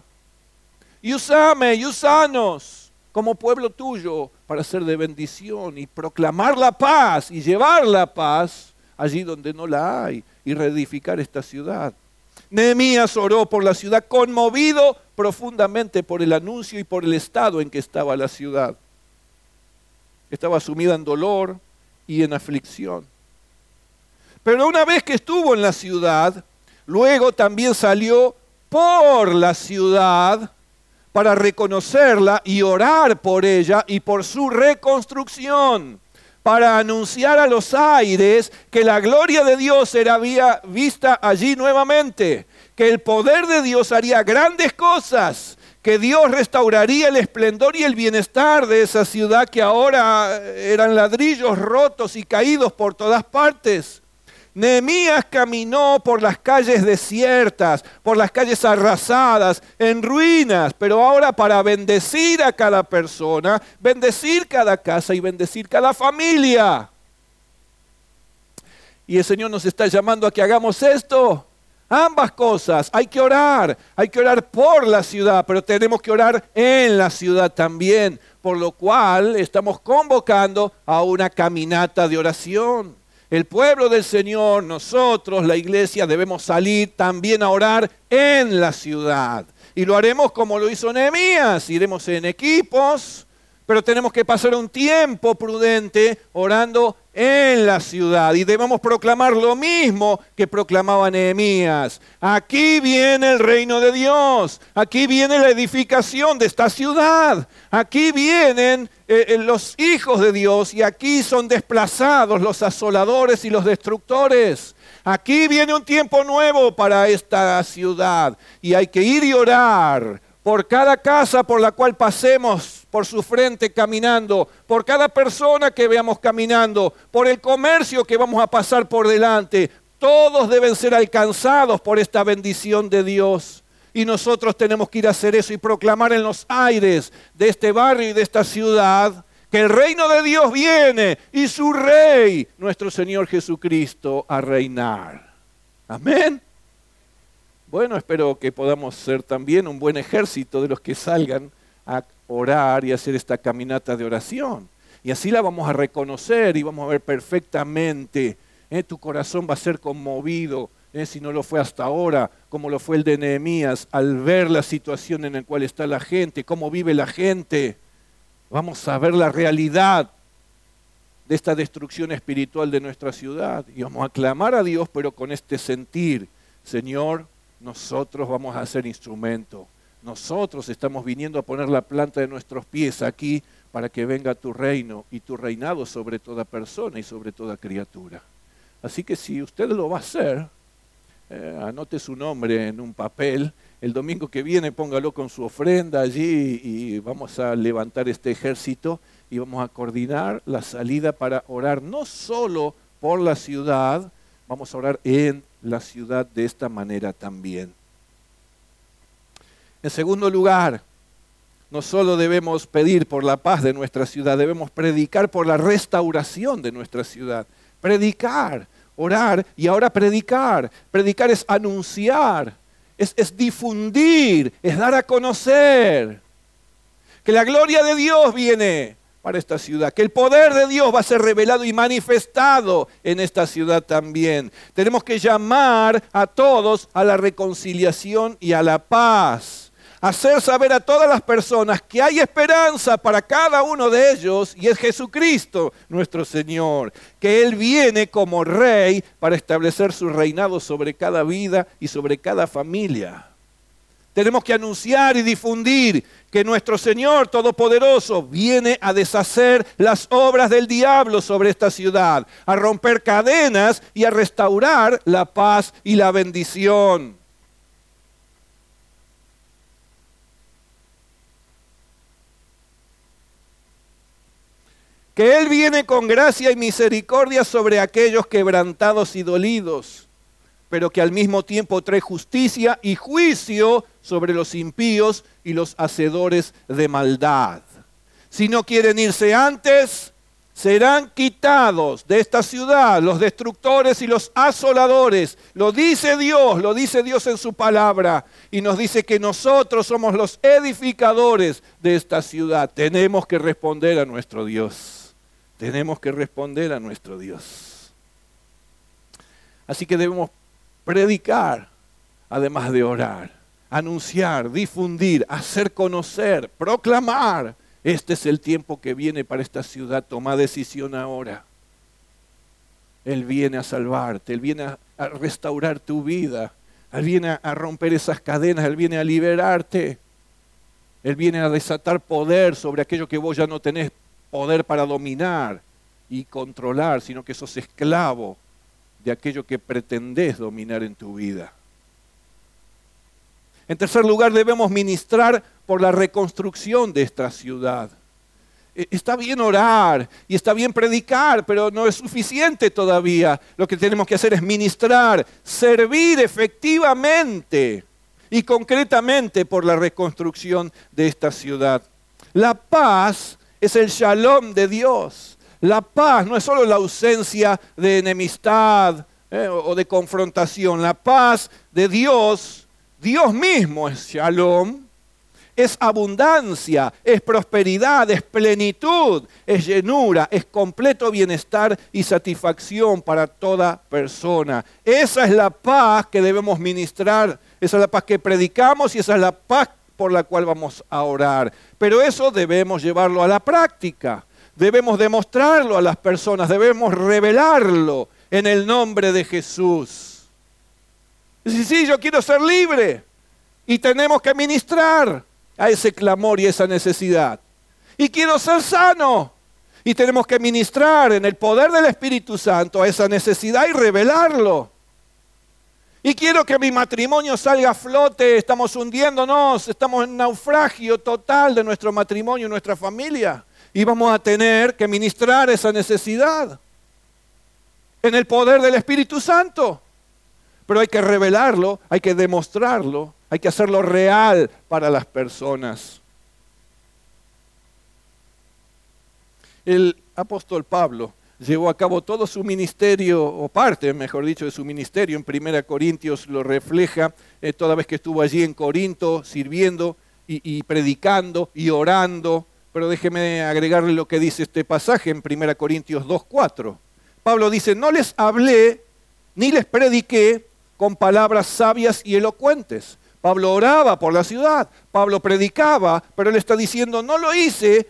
y usame y usanos como pueblo tuyo para ser de bendición y proclamar la paz y llevar la paz allí donde no la hay y reedificar esta ciudad. Nehemías oró por la ciudad conmovido profundamente por el anuncio y por el estado en que estaba la ciudad. Estaba sumida en dolor y en aflicción. Pero una vez que estuvo en la ciudad, luego también salió por la ciudad para reconocerla y orar por ella y por su reconstrucción, para anunciar a los aires que la gloria de Dios era vista allí nuevamente, que el poder de Dios haría grandes cosas, que Dios restauraría el esplendor y el bienestar de esa ciudad que ahora eran ladrillos rotos y caídos por todas partes Nehemías caminó por las calles desiertas, por las calles arrasadas, en ruinas, pero ahora para bendecir a cada persona, bendecir cada casa y bendecir cada familia. Y el Señor nos está llamando a que hagamos esto. Ambas cosas. Hay que orar. Hay que orar por la ciudad, pero tenemos que orar en la ciudad también. Por lo cual estamos convocando a una caminata de oración. El pueblo del Señor, nosotros, la iglesia, debemos salir también a orar en la ciudad. Y lo haremos como lo hizo Nehemías. Iremos en equipos, pero tenemos que pasar un tiempo prudente orando en la ciudad y debemos proclamar lo mismo que proclamaba Nehemías. Aquí viene el reino de Dios, aquí viene la edificación de esta ciudad, aquí vienen eh, eh, los hijos de Dios y aquí son desplazados los asoladores y los destructores. Aquí viene un tiempo nuevo para esta ciudad y hay que ir y orar por cada casa por la cual pasemos por su frente caminando, por cada persona que veamos caminando, por el comercio que vamos a pasar por delante. Todos deben ser alcanzados por esta bendición de Dios. Y nosotros tenemos que ir a hacer eso y proclamar en los aires de este barrio y de esta ciudad que el reino de Dios viene y su rey, nuestro Señor Jesucristo, a reinar. Amén. Bueno, espero que podamos ser también un buen ejército de los que salgan a orar y hacer esta caminata de oración. Y así la vamos a reconocer y vamos a ver perfectamente. ¿eh? Tu corazón va a ser conmovido ¿eh? si no lo fue hasta ahora, como lo fue el de Nehemías, al ver la situación en la cual está la gente, cómo vive la gente. Vamos a ver la realidad de esta destrucción espiritual de nuestra ciudad y vamos a clamar a Dios, pero con este sentir, Señor, nosotros vamos a ser instrumento. Nosotros estamos viniendo a poner la planta de nuestros pies aquí para que venga tu reino y tu reinado sobre toda persona y sobre toda criatura. Así que si usted lo va a hacer, eh, anote su nombre en un papel. El domingo que viene póngalo con su ofrenda allí y vamos a levantar este ejército y vamos a coordinar la salida para orar no solo por la ciudad, vamos a orar en la ciudad de esta manera también. En segundo lugar, no solo debemos pedir por la paz de nuestra ciudad, debemos predicar por la restauración de nuestra ciudad. Predicar, orar y ahora predicar. Predicar es anunciar, es, es difundir, es dar a conocer. Que la gloria de Dios viene para esta ciudad, que el poder de Dios va a ser revelado y manifestado en esta ciudad también. Tenemos que llamar a todos a la reconciliación y a la paz hacer saber a todas las personas que hay esperanza para cada uno de ellos y es Jesucristo nuestro Señor, que Él viene como rey para establecer su reinado sobre cada vida y sobre cada familia. Tenemos que anunciar y difundir que nuestro Señor Todopoderoso viene a deshacer las obras del diablo sobre esta ciudad, a romper cadenas y a restaurar la paz y la bendición. Que Él viene con gracia y misericordia sobre aquellos quebrantados y dolidos, pero que al mismo tiempo trae justicia y juicio sobre los impíos y los hacedores de maldad. Si no quieren irse antes, serán quitados de esta ciudad los destructores y los asoladores. Lo dice Dios, lo dice Dios en su palabra. Y nos dice que nosotros somos los edificadores de esta ciudad. Tenemos que responder a nuestro Dios tenemos que responder a nuestro Dios. Así que debemos predicar, además de orar, anunciar, difundir, hacer conocer, proclamar. Este es el tiempo que viene para esta ciudad. Toma decisión ahora. Él viene a salvarte, Él viene a, restaurar tu vida, Él viene a romper esas cadenas, Él viene a liberarte. Él viene a desatar poder sobre aquello que vos ya no tenés poder para dominar y controlar, sino que sos esclavo de aquello que pretendés dominar en tu vida. En tercer lugar, debemos ministrar por la reconstrucción de esta ciudad. E, está bien orar y está bien predicar, pero no es suficiente todavía. Lo que tenemos que hacer es ministrar, servir efectivamente y concretamente por la reconstrucción de esta ciudad. La paz es el shalom de Dios. La paz no es solo la ausencia de enemistad eh, o de confrontación. La paz de Dios, Dios mismo es shalom, es abundancia, es prosperidad, es plenitud, es llenura, es completo bienestar y satisfacción para toda persona. Esa es la paz que debemos ministrar, esa es la paz que predicamos y esa es la paz por la cual vamos a orar. Pero eso debemos llevarlo a la práctica, debemos demostrarlo a las personas, debemos revelarlo en el nombre de Jesús. Sí, sí, yo quiero ser libre y tenemos que ministrar a ese clamor y esa necesidad. Y quiero ser sano y tenemos que ministrar en el poder del Espíritu Santo a esa necesidad y revelarlo. Y quiero que mi matrimonio salga a flote, estamos hundiéndonos, estamos en naufragio total de nuestro matrimonio y nuestra familia. Y vamos a tener que ministrar esa necesidad en el poder del Espíritu Santo. Pero hay que revelarlo, hay que demostrarlo, hay que hacerlo real para las personas. El apóstol Pablo llevó a cabo todo su ministerio, o parte, mejor dicho, de su ministerio. En Primera Corintios lo refleja, eh, toda vez que estuvo allí en Corinto sirviendo y, predicando y orando. Pero déjeme agregarle lo que dice este pasaje en Primera Corintios 2.4. Pablo dice, no les hablé ni les prediqué con palabras sabias y elocuentes. Pablo oraba por la ciudad, Pablo predicaba, pero él está diciendo, no lo hice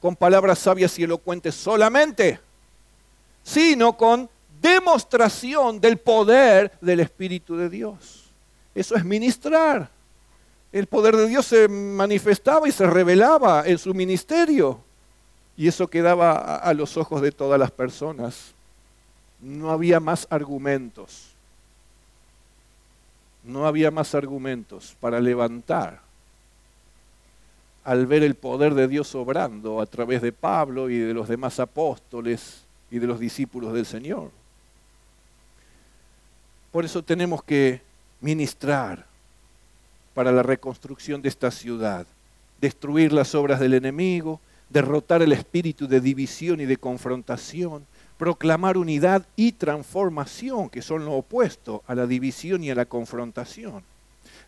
con palabras sabias y elocuentes solamente, sino con demostración del poder del Espíritu de Dios. Eso es ministrar. El poder de Dios se manifestaba y se revelaba en su ministerio. Y eso quedaba a los ojos de todas las personas. No había más argumentos. No había más argumentos para levantar al ver el poder de Dios obrando a través de Pablo y de los demás apóstoles y de los discípulos del Señor. Por eso tenemos que ministrar para la reconstrucción de esta ciudad, destruir las obras del enemigo, derrotar el espíritu de división y de confrontación, proclamar unidad y transformación, que son lo opuesto a la división y a la confrontación.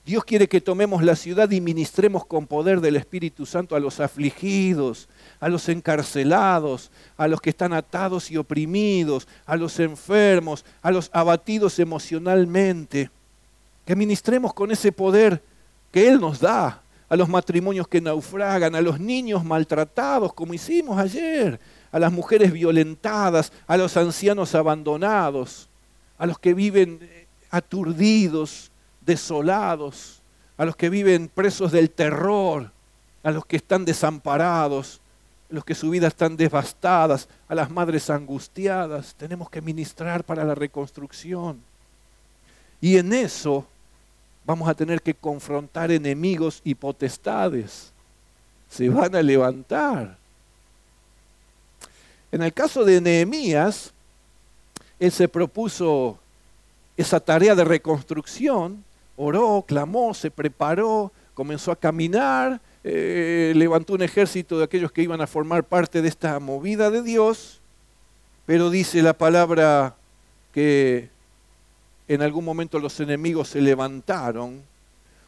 Dios quiere que tomemos la ciudad y ministremos con poder del Espíritu Santo a los afligidos, a los encarcelados, a los que están atados y oprimidos, a los enfermos, a los abatidos emocionalmente. Que ministremos con ese poder que Él nos da, a los matrimonios que naufragan, a los niños maltratados, como hicimos ayer, a las mujeres violentadas, a los ancianos abandonados, a los que viven aturdidos, desolados, a los que viven presos del terror, a los que están desamparados, a los que su vida están devastadas, a las madres angustiadas. Tenemos que ministrar para la reconstrucción. Y en eso vamos a tener que confrontar enemigos y potestades. Se van a levantar. En el caso de Nehemías, él se propuso esa tarea de reconstrucción oró, clamó, se preparó, comenzó a caminar, eh, levantó un ejército de aquellos que iban a formar parte de esta movida de Dios, pero dice la palabra que en algún momento los enemigos se levantaron,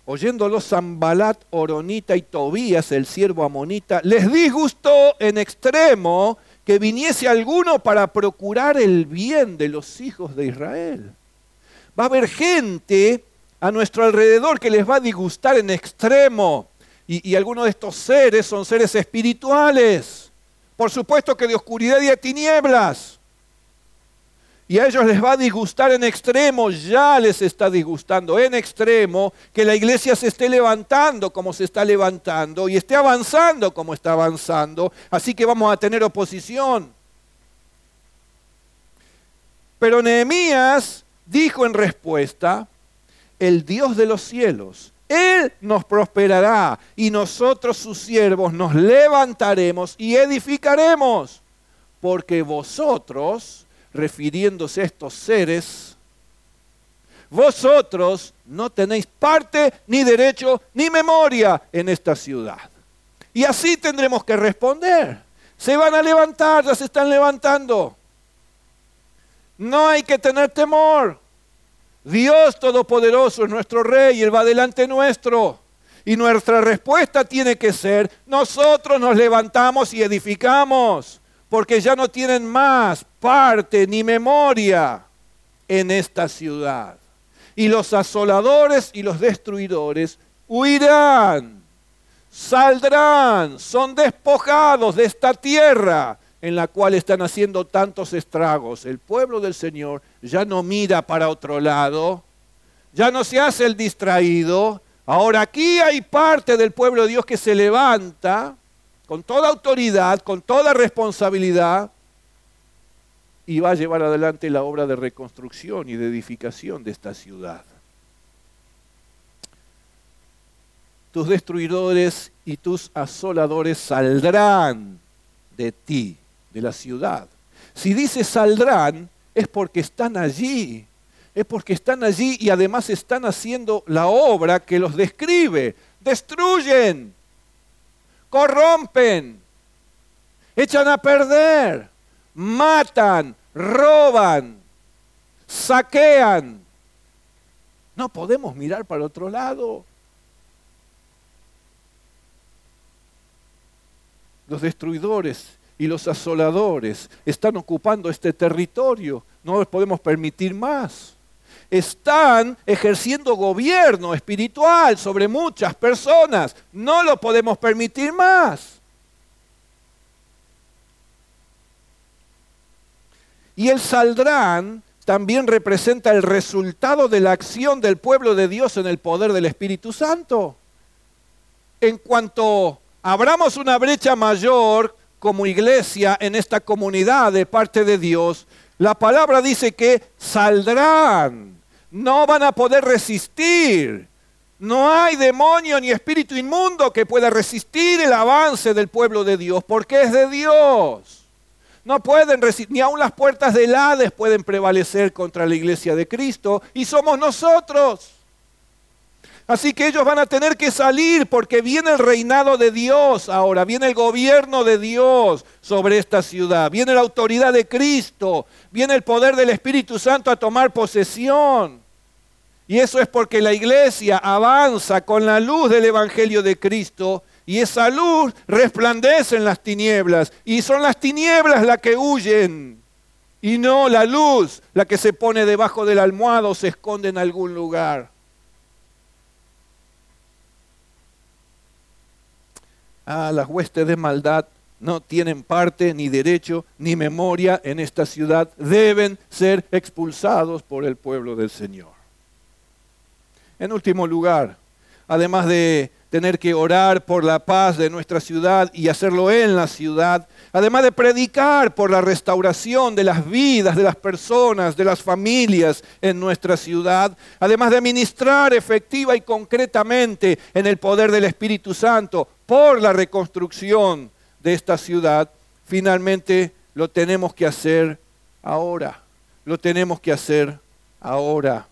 oyéndolo Zambalat, Oronita y Tobías, el siervo amonita, les disgustó en extremo que viniese alguno para procurar el bien de los hijos de Israel. Va a haber gente a nuestro alrededor que les va a disgustar en extremo. Y, algunos de estos seres son seres espirituales. Por supuesto que de oscuridad y de tinieblas. Y a ellos les va a disgustar en extremo, ya les está disgustando en extremo que la iglesia se esté levantando como se está levantando y esté avanzando como está avanzando. Así que vamos a tener oposición. Pero Nehemías dijo en respuesta, el Dios de los cielos. Él nos prosperará y nosotros sus siervos nos levantaremos y edificaremos. Porque vosotros, refiriéndose a estos seres, vosotros no tenéis parte, ni derecho, ni memoria en esta ciudad. Y así tendremos que responder. Se van a levantar, ya se están levantando. No hay que tener temor. Dios Todopoderoso es nuestro Rey Él va delante nuestro. Y nuestra respuesta tiene que ser, nosotros nos levantamos y edificamos, porque ya no tienen más parte ni memoria en esta ciudad. Y los asoladores y los destruidores huirán, saldrán, son despojados de esta tierra en la cual están haciendo tantos estragos. El pueblo del Señor ya no mira para otro lado, ya no se hace el distraído. Ahora aquí hay parte del pueblo de Dios que se levanta con toda autoridad, con toda responsabilidad, y va a llevar adelante la obra de reconstrucción y de edificación de esta ciudad. Tus destruidores y tus asoladores saldrán de ti de la ciudad. Si dice saldrán, es porque están allí. Es porque están allí y además están haciendo la obra que los describe. Destruyen, corrompen, echan a perder, matan, roban, saquean. No podemos mirar para otro lado. Los destruidores y los asoladores están ocupando este territorio. No les podemos permitir más. están ejerciendo gobierno espiritual sobre muchas personas. No lo podemos permitir más. Y el saldrán también representa el resultado de la acción del pueblo de Dios en el poder del Espíritu Santo. En cuanto abramos una brecha mayor como iglesia en esta comunidad de parte de Dios, la palabra dice que saldrán, no van a poder resistir. No hay demonio ni espíritu inmundo que pueda resistir el avance del pueblo de Dios, porque es de Dios. No pueden resistir, ni aun las puertas del Hades pueden prevalecer contra la iglesia de Cristo, y somos nosotros. Así que ellos van a tener que salir porque viene el reinado de Dios ahora, viene el gobierno de Dios sobre esta ciudad, viene la autoridad de Cristo, viene el poder del Espíritu Santo a tomar posesión. Y eso es porque la iglesia avanza con la luz del Evangelio de Cristo y esa luz resplandece en las tinieblas y son las tinieblas las que huyen y no la luz la que se pone debajo del almohada o se esconde en algún lugar. Ah, las huestes de maldad no tienen parte, ni derecho, ni memoria en esta ciudad. Deben ser expulsados por el pueblo del Señor. En último lugar, además de tener que orar por la paz de nuestra ciudad y hacerlo en la ciudad, además de predicar por la restauración de las vidas de las personas, de las familias en nuestra ciudad, además de ministrar efectiva y concretamente en el poder del Espíritu Santo por la reconstrucción de esta ciudad, finalmente lo tenemos que hacer ahora. Lo tenemos que hacer ahora.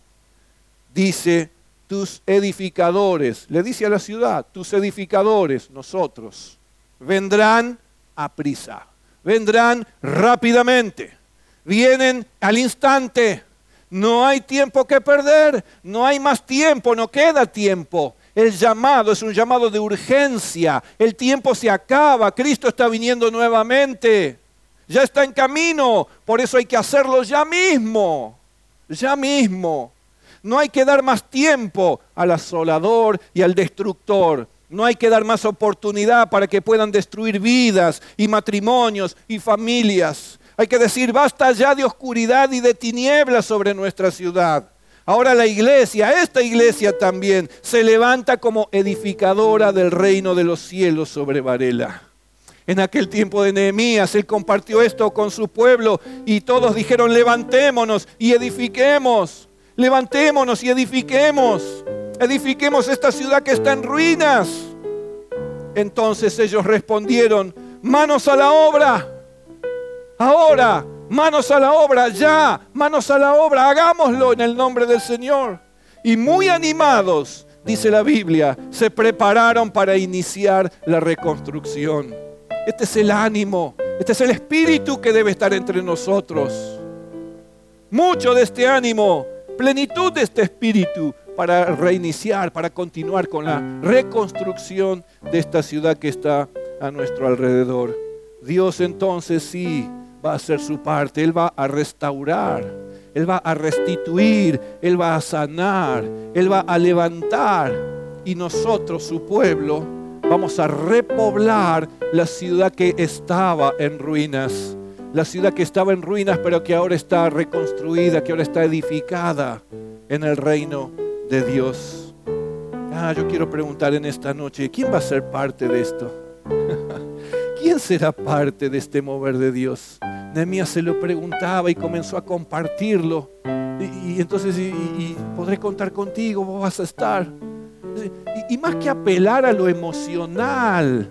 Dice, tus edificadores, le dice a la ciudad, tus edificadores, nosotros, vendrán a prisa, vendrán rápidamente, vienen al instante. No hay tiempo que perder, no hay más tiempo, no queda tiempo. El llamado es un llamado de urgencia. El tiempo se acaba. Cristo está viniendo nuevamente. Ya está en camino. Por eso hay que hacerlo ya mismo. Ya mismo. No hay que dar más tiempo al asolador y al destructor. No hay que dar más oportunidad para que puedan destruir vidas y matrimonios y familias. Hay que decir, basta ya de oscuridad y de tinieblas sobre nuestra ciudad. Ahora la iglesia, esta iglesia también, se levanta como edificadora del reino de los cielos sobre Varela. En aquel tiempo de Nehemías, él compartió esto con su pueblo y todos dijeron, levantémonos y edifiquemos, levantémonos y edifiquemos, edifiquemos esta ciudad que está en ruinas. Entonces ellos respondieron, manos a la obra, ahora Manos a la obra, ya, manos a la obra, hagámoslo en el nombre del Señor. Y muy animados, dice la Biblia, se prepararon para iniciar la reconstrucción. Este es el ánimo, este es el espíritu que debe estar entre nosotros. Mucho de este ánimo, plenitud de este espíritu para reiniciar, para continuar con la reconstrucción de esta ciudad que está a nuestro alrededor. Dios entonces sí va a hacer su parte, Él va a restaurar, Él va a restituir, Él va a sanar, Él va a levantar y nosotros, su pueblo, vamos a repoblar la ciudad que estaba en ruinas, la ciudad que estaba en ruinas pero que ahora está reconstruida, que ahora está edificada en el reino de Dios. Ah, yo quiero preguntar en esta noche, ¿quién va a ser parte de esto? ¿Quién será parte de este mover de Dios? Nehemías se lo preguntaba y comenzó a compartirlo. Y, entonces, y, podré contar contigo, vos vas a estar. Y, más que apelar a lo emocional,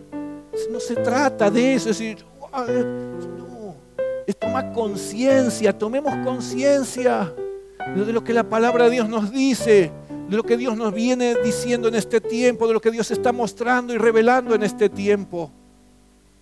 no se trata de eso, es decir, no, es tomar conciencia, tomemos conciencia de lo que la palabra de Dios nos dice, de lo que Dios nos viene diciendo en este tiempo, de lo que Dios está mostrando y revelando en este tiempo.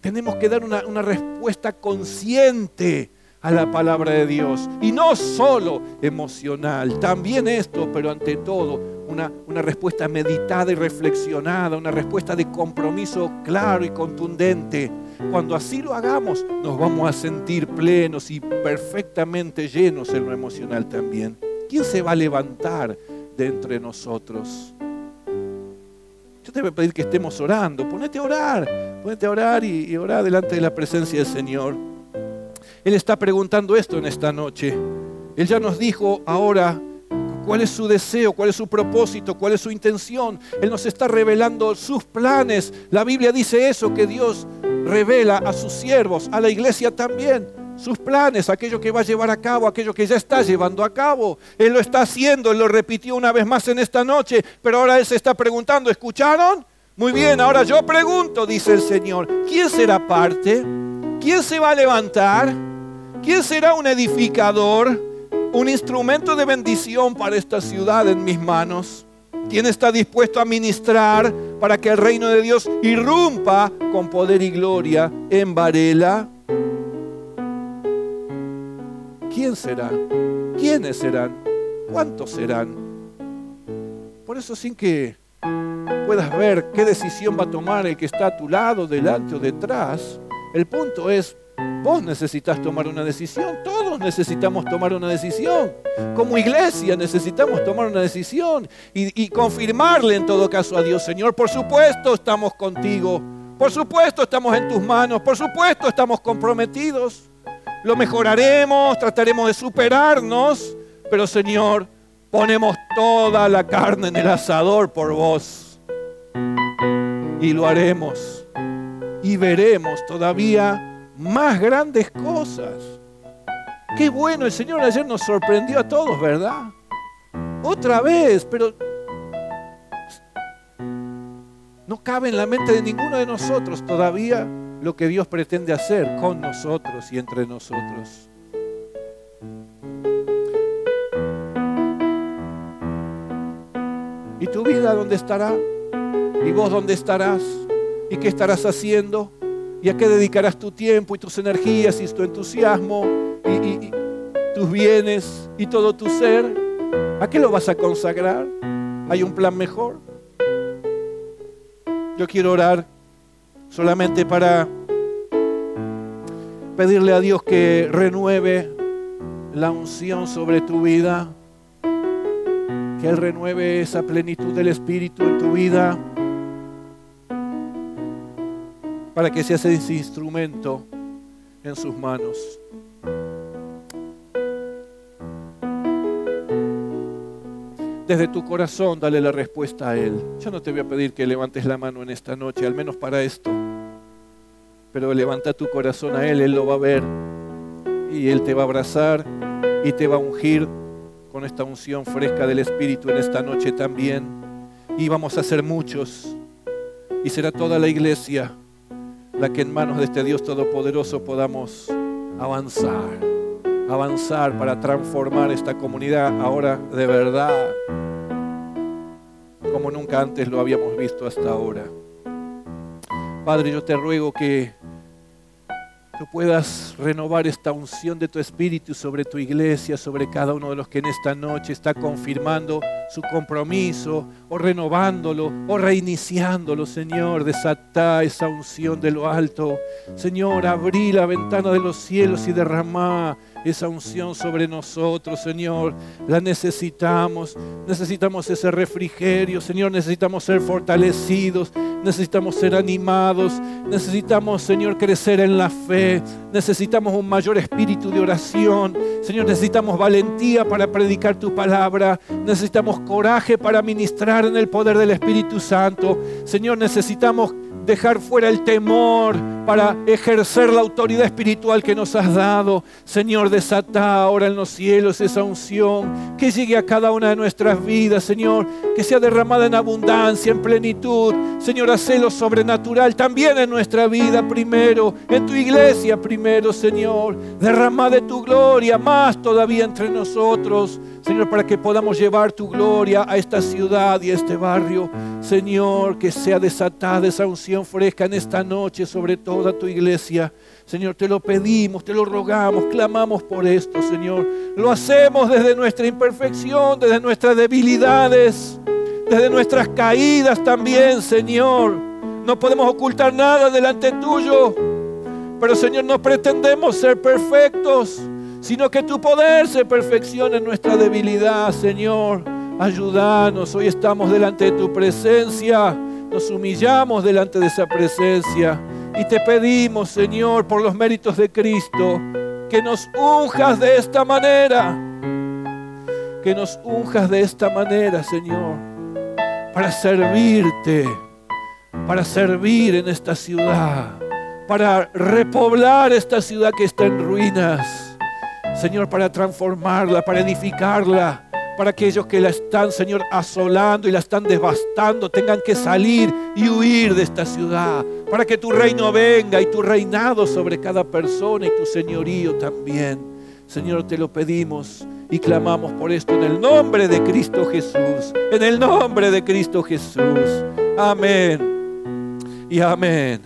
Tenemos que dar una, respuesta consciente a la palabra de Dios. Y no solo emocional, también esto, pero ante todo una, una, respuesta meditada y reflexionada, una respuesta de compromiso claro y contundente. Cuando así lo hagamos, nos vamos a sentir plenos y perfectamente llenos en lo emocional también. ¿Quién se va a levantar de entre nosotros? Yo te voy a pedir que estemos orando. Ponete a orar. Ponete a orar y, y orar delante de la presencia del Señor. Él está preguntando esto en esta noche. Él ya nos dijo ahora cuál es su deseo, cuál es su propósito, cuál es su intención. Él nos está revelando sus planes. La Biblia dice eso, que Dios revela a sus siervos, a la iglesia también, sus planes, aquello que va a llevar a cabo, aquello que ya está llevando a cabo. Él lo está haciendo, él lo repitió una vez más en esta noche, pero ahora él se está preguntando, ¿escucharon? Muy bien, ahora yo pregunto, dice el Señor, ¿quién será parte? ¿Quién se va a levantar? ¿Quién será un edificador? Un instrumento de bendición para esta ciudad en mis manos. ¿Quién está dispuesto a ministrar para que el reino de Dios irrumpa con poder y gloria en Varela? ¿Quién será? ¿Quiénes serán? ¿Cuántos serán? Por eso sin que puedas ver qué decisión va a tomar el que está a tu lado, delante o detrás, el punto es, vos necesitas tomar una decisión, todos necesitamos tomar una decisión. Como iglesia necesitamos tomar una decisión y, y confirmarle en todo caso a Dios, Señor, por supuesto estamos contigo, por supuesto estamos en tus manos, por supuesto estamos comprometidos, lo mejoraremos, trataremos de superarnos, pero Señor, ponemos toda la carne en el asador por vos y lo haremos y veremos todavía más grandes cosas. Qué bueno, el Señor ayer nos sorprendió a todos, ¿verdad? Otra vez, pero no cabe en la mente de ninguno de nosotros todavía lo que Dios pretende hacer con nosotros y entre nosotros. ¿Y tu vida dónde estará? ¿Y vos dónde estarás? ¿Y qué estarás haciendo? ¿Y a qué dedicarás tu tiempo y tus energías y tu entusiasmo y, y- tus bienes y todo tu ser? ¿A qué lo vas a consagrar? ¿Hay un plan mejor? Yo quiero orar solamente para pedirle a Dios que renueve la unción sobre tu vida, que Él renueve esa plenitud del Espíritu en tu vida, para que seas ese instrumento en sus manos. Desde tu corazón dale la respuesta a Él. Yo no te voy a pedir que levantes la mano en esta noche, al menos para esto. Pero levanta tu corazón a Él, Él lo va a ver. Y Él te va a abrazar y te va a ungir con esta unción fresca del Espíritu en esta noche también. Y vamos a ser muchos. Y será toda la iglesia la que en manos de este Dios Todopoderoso podamos avanzar, avanzar para transformar esta comunidad ahora de verdad, como nunca antes lo habíamos visto hasta ahora. Padre, yo te ruego que tú puedas renovar esta unción de tu Espíritu sobre tu iglesia, sobre cada uno de los que en esta noche está confirmando su compromiso, o renovándolo, o reiniciándolo, Señor. Desatá esa unción de lo alto. Señor, abrí la ventana de los cielos y derramá esa unción sobre nosotros, Señor. La necesitamos. Necesitamos ese refrigerio, Señor. Necesitamos ser fortalecidos. Necesitamos ser animados. Necesitamos, Señor, crecer en la fe. Necesitamos un mayor espíritu de oración. Señor, necesitamos valentía para predicar tu palabra. Necesitamos coraje para ministrar en el poder del Espíritu Santo. Señor, necesitamos dejar fuera el temor para ejercer la autoridad espiritual que nos has dado. Señor, desata ahora en los cielos esa unción que llegue a cada una de nuestras vidas, Señor, que sea derramada en abundancia, en plenitud. Señor, hacelo sobrenatural también en nuestra vida primero, en tu iglesia primero, Señor. Derrama de tu gloria más todavía entre nosotros. Señor, para que podamos llevar tu gloria a esta ciudad y a este barrio. Señor, que sea desatada esa unción fresca en esta noche sobre toda tu iglesia. Señor, te lo pedimos, te lo rogamos, clamamos por esto, Señor. Lo hacemos desde nuestra imperfección, desde nuestras debilidades, desde nuestras caídas también, Señor. No podemos ocultar nada delante tuyo. Pero Señor, no pretendemos ser perfectos. sino que tu poder se perfeccione en nuestra debilidad, Señor. Ayúdanos, hoy estamos delante de tu presencia, nos humillamos delante de esa presencia. Y te pedimos, Señor, por los méritos de Cristo, que nos unjas de esta manera, que nos unjas de esta manera, Señor, para servirte, para servir en esta ciudad, para repoblar esta ciudad que está en ruinas. Señor, para transformarla, para edificarla, para aquellos que la están, Señor, asolando y la están devastando, tengan que salir y huir de esta ciudad, para que tu reino venga y tu reinado sobre cada persona y tu señorío también. Señor, te lo pedimos y clamamos por esto en el nombre de Cristo Jesús, en el nombre de Cristo Jesús. Amén y amén.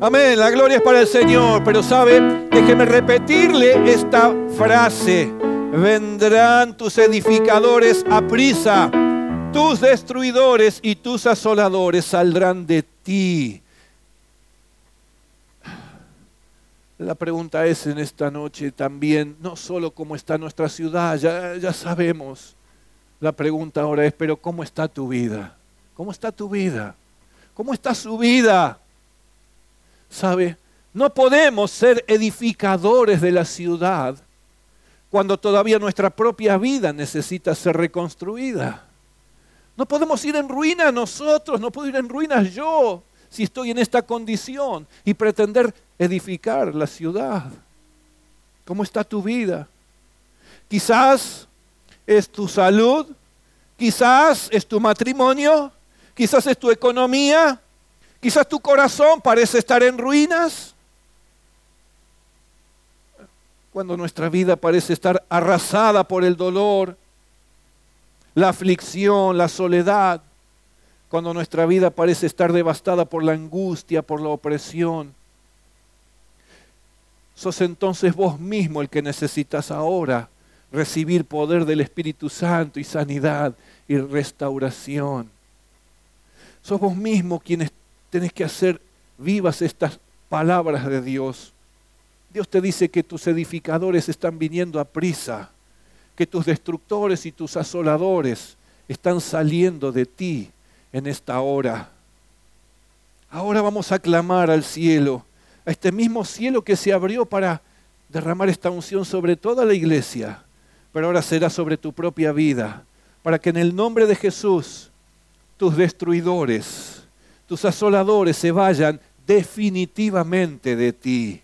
Amén, la gloria es para el Señor, pero sabe, déjeme repetirle esta frase. Vendrán tus edificadores a prisa, tus destruidores y tus asoladores saldrán de ti. La pregunta es en esta noche también, no solo cómo está nuestra ciudad, ya, ya sabemos. La pregunta ahora es, pero ¿cómo está tu vida? ¿Cómo está tu vida? ¿Cómo está su vida? ¿Sabe? No podemos ser edificadores de la ciudad cuando todavía nuestra propia vida necesita ser reconstruida. No podemos ir en ruina nosotros, no puedo ir en ruinas yo si estoy en esta condición y pretender edificar la ciudad. ¿Cómo está tu vida? Quizás es tu salud, quizás es tu matrimonio, quizás es tu economía, Quizás tu corazón parece estar en ruinas. Cuando nuestra vida parece estar arrasada por el dolor, la aflicción, la soledad. Cuando nuestra vida parece estar devastada por la angustia, por la opresión. Sos entonces vos mismo el que necesitas ahora recibir poder del Espíritu Santo y sanidad y restauración. Sos vos mismo quien tenés que hacer vivas estas palabras de Dios. Dios te dice que tus edificadores están viniendo a prisa, que tus destructores y tus asoladores están saliendo de ti en esta hora. Ahora vamos a clamar al cielo, a este mismo cielo que se abrió para derramar esta unción sobre toda la iglesia, pero ahora será sobre tu propia vida, para que en el nombre de Jesús tus destruidores, tus asoladores se vayan definitivamente de ti.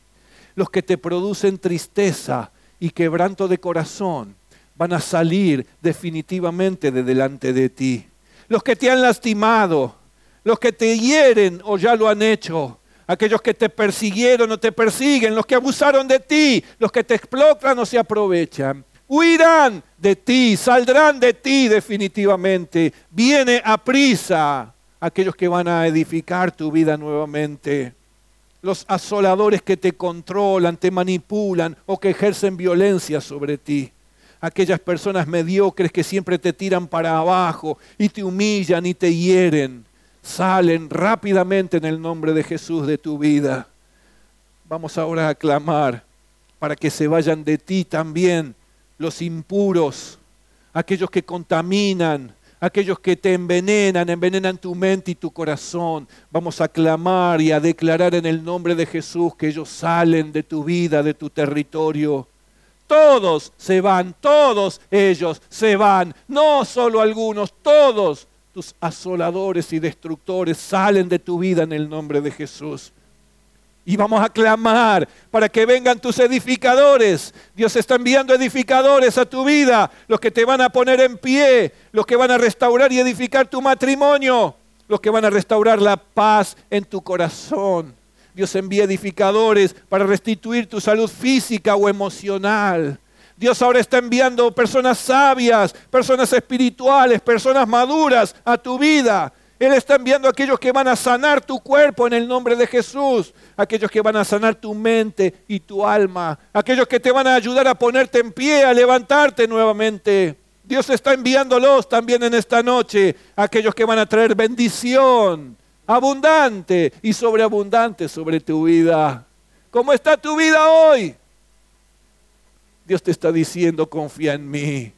Los que te producen tristeza y quebranto de corazón van a salir definitivamente de delante de ti. Los que te han lastimado, los que te hieren o ya lo han hecho, aquellos que te persiguieron o te persiguen, los que abusaron de ti, los que te explotan o se aprovechan, huirán de ti, saldrán de ti definitivamente. Viene a prisa aquellos que van a edificar tu vida nuevamente, los asoladores que te controlan, te manipulan o que ejercen violencia sobre ti, aquellas personas mediocres que siempre te tiran para abajo y te humillan y te hieren, salen rápidamente en el nombre de Jesús de tu vida. Vamos ahora a clamar para que se vayan de ti también los impuros, aquellos que contaminan, aquellos que te envenenan, envenenan tu mente y tu corazón. Vamos a clamar y a declarar en el nombre de Jesús que ellos salen de tu vida, de tu territorio. Todos se van, todos ellos se van, no solo algunos, todos tus asoladores y destructores salen de tu vida en el nombre de Jesús. Y vamos a clamar para que vengan tus edificadores. Dios está enviando edificadores a tu vida, los que te van a poner en pie, los que van a restaurar y edificar tu matrimonio, los que van a restaurar la paz en tu corazón. Dios envía edificadores para restituir tu salud física o emocional. Dios ahora está enviando personas sabias, personas espirituales, personas maduras a tu vida él está enviando a aquellos que van a sanar tu cuerpo en el nombre de Jesús, aquellos que van a sanar tu mente y tu alma, aquellos que te van a ayudar a ponerte en pie, a levantarte nuevamente. Dios está enviándolos también en esta noche, aquellos que van a traer bendición abundante y sobreabundante sobre tu vida. ¿Cómo está tu vida hoy? Dios te está diciendo, confía en mí,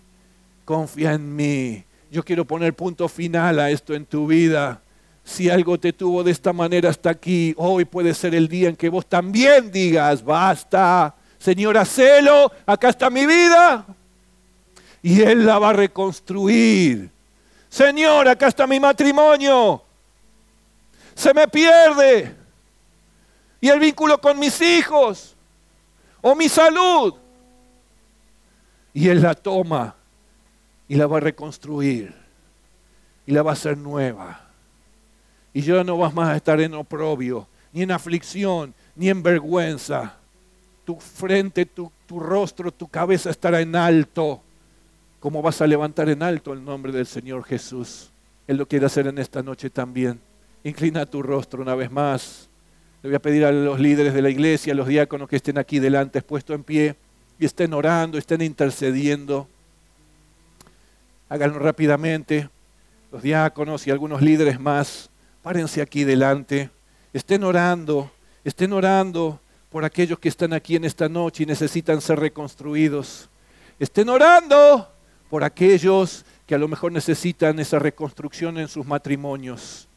confía en mí. Yo quiero poner punto final a esto en tu vida. Si algo te tuvo de esta manera hasta aquí, hoy puede ser el día en que vos también digas, basta, Señora, celo, acá está mi vida. Y Él la va a reconstruir. Señor, acá está mi matrimonio. Se me pierde. Y el vínculo con mis hijos. O mi salud. Y Él la toma y la va a reconstruir. Y la va a hacer nueva. Y ya no vas más a estar en oprobio, ni en aflicción, ni en vergüenza. Tu frente, tu, tu rostro, tu cabeza estará en alto. Como vas a levantar en alto el nombre del Señor Jesús? Él lo quiere hacer en esta noche también. Inclina tu rostro una vez más. Le voy a pedir a los líderes de la iglesia, a los diáconos que estén aquí delante, puesto en pie, y estén orando, estén intercediendo. Háganlo rápidamente. Los diáconos y algunos líderes más, párense aquí delante. Estén orando, estén orando por aquellos que están aquí en esta noche y necesitan ser reconstruidos. Estén orando por aquellos que a lo mejor necesitan esa reconstrucción en sus matrimonios,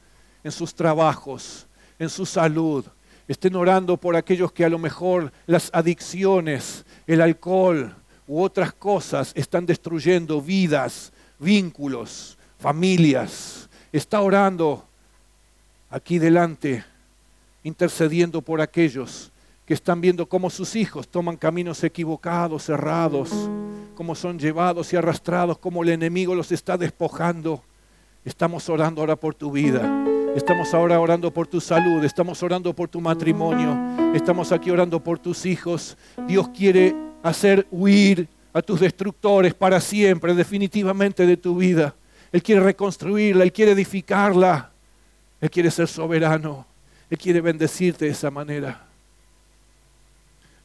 en sus trabajos, en su salud. Estén orando por aquellos que a lo mejor las adicciones, el alcohol u otras cosas están destruyendo vidas, vínculos, familias. Está orando aquí delante, intercediendo por aquellos que están viendo cómo sus hijos toman caminos equivocados, cerrados, cómo son llevados y arrastrados, cómo el enemigo los está despojando. Estamos orando ahora por tu vida. Estamos ahora orando por tu salud, estamos orando por tu matrimonio, estamos aquí orando por tus hijos. Dios quiere hacer huir a tus destructores para siempre, definitivamente de tu vida. Él quiere reconstruirla, Él quiere edificarla, Él quiere ser soberano, Él quiere bendecirte de esa manera.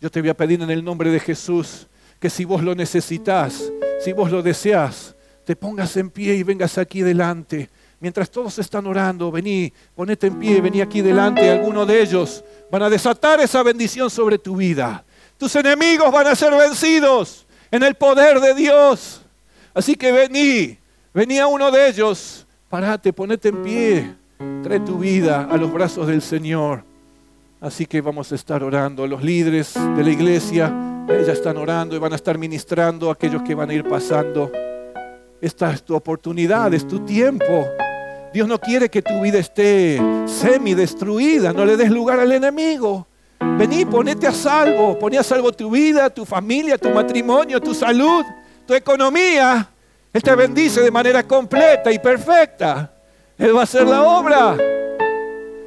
Yo te voy a pedir en el nombre de Jesús que si vos lo necesitas, si vos lo deseas, te pongas en pie y vengas aquí delante Mientras todos están orando, vení, ponete en pie, vení aquí delante. Algunos de ellos van a desatar esa bendición sobre tu vida. Tus enemigos van a ser vencidos en el poder de Dios. Así que vení, vení a uno de ellos, parate, ponete en pie, trae tu vida a los brazos del Señor. Así que vamos a estar orando. Los líderes de la iglesia, ellas están orando y van a estar ministrando a aquellos que van a ir pasando. Esta es tu oportunidad, es tu tiempo. Dios no quiere que tu vida esté semi destruida, no le des lugar al enemigo. Vení, ponete a salvo, poné a salvo tu vida, tu familia, tu matrimonio, tu salud, tu economía. Él te bendice de manera completa y perfecta. Él va a hacer la obra.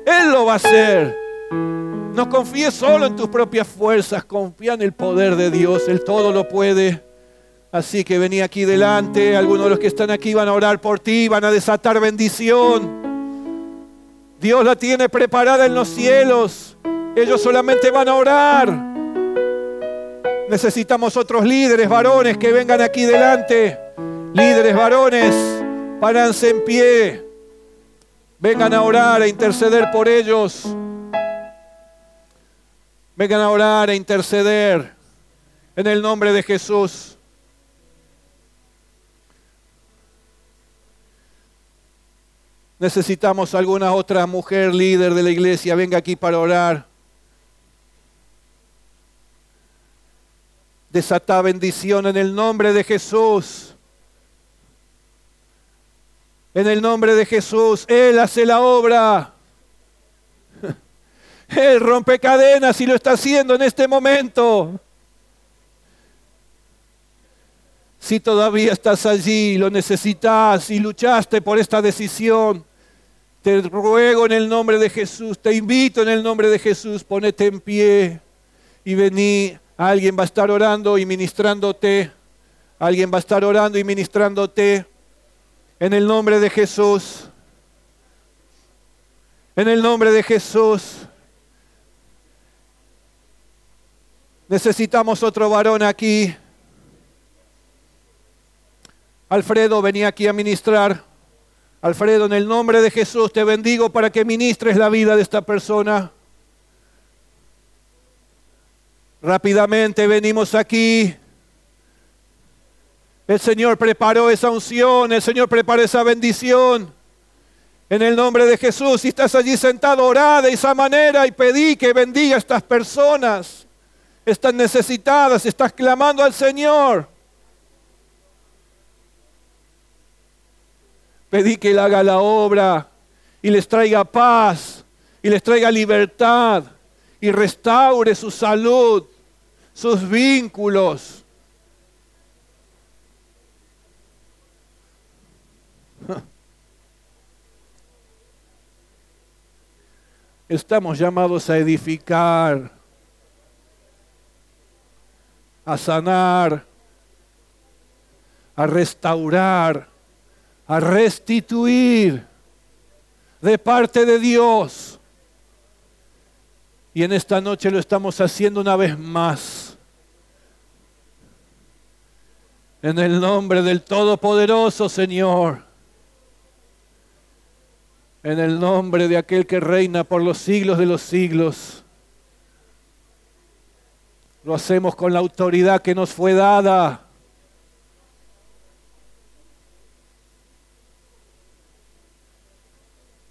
Él lo va a hacer. No confíes solo en tus propias fuerzas, confía en el poder de Dios. Él todo lo puede. Así que vení aquí delante, algunos de los que están aquí van a orar por ti, van a desatar bendición. Dios la tiene preparada en los cielos. Ellos solamente van a orar. Necesitamos otros líderes, varones, que vengan aquí delante. Líderes, varones, páranse en pie. Vengan a orar, a interceder por ellos. Vengan a orar, a interceder en el nombre de Jesús. Necesitamos alguna otra mujer líder de la iglesia. Venga aquí para orar. Desata bendición en el nombre de Jesús. En el nombre de Jesús. Él hace la obra. Él rompe cadenas y lo está haciendo en este momento. Si todavía estás allí, lo necesitas y luchaste por esta decisión, te ruego en el nombre de Jesús, te invito en el nombre de Jesús, ponete en pie y vení. Alguien va a estar orando y ministrándote. Alguien va a estar orando y ministrándote. En el nombre de Jesús. En el nombre de Jesús. Necesitamos otro varón aquí. Alfredo, venía aquí a ministrar. Alfredo, en el nombre de Jesús te bendigo para que ministres la vida de esta persona. Rápidamente venimos aquí. El Señor preparó esa unción, el Señor preparó esa bendición. En el nombre de Jesús, si estás allí sentado, orá de esa manera y pedí que bendiga a estas personas. Están necesitadas, estás clamando al Señor. Pedí que Él haga la obra y les traiga paz y les traiga libertad y restaure su salud, sus vínculos. Estamos llamados a edificar, a sanar, a restaurar, a restituir de parte de Dios. Y en esta noche lo estamos haciendo una vez más. En el nombre del Todopoderoso Señor. En el nombre de aquel que reina por los siglos de los siglos. Lo hacemos con la autoridad que nos fue dada.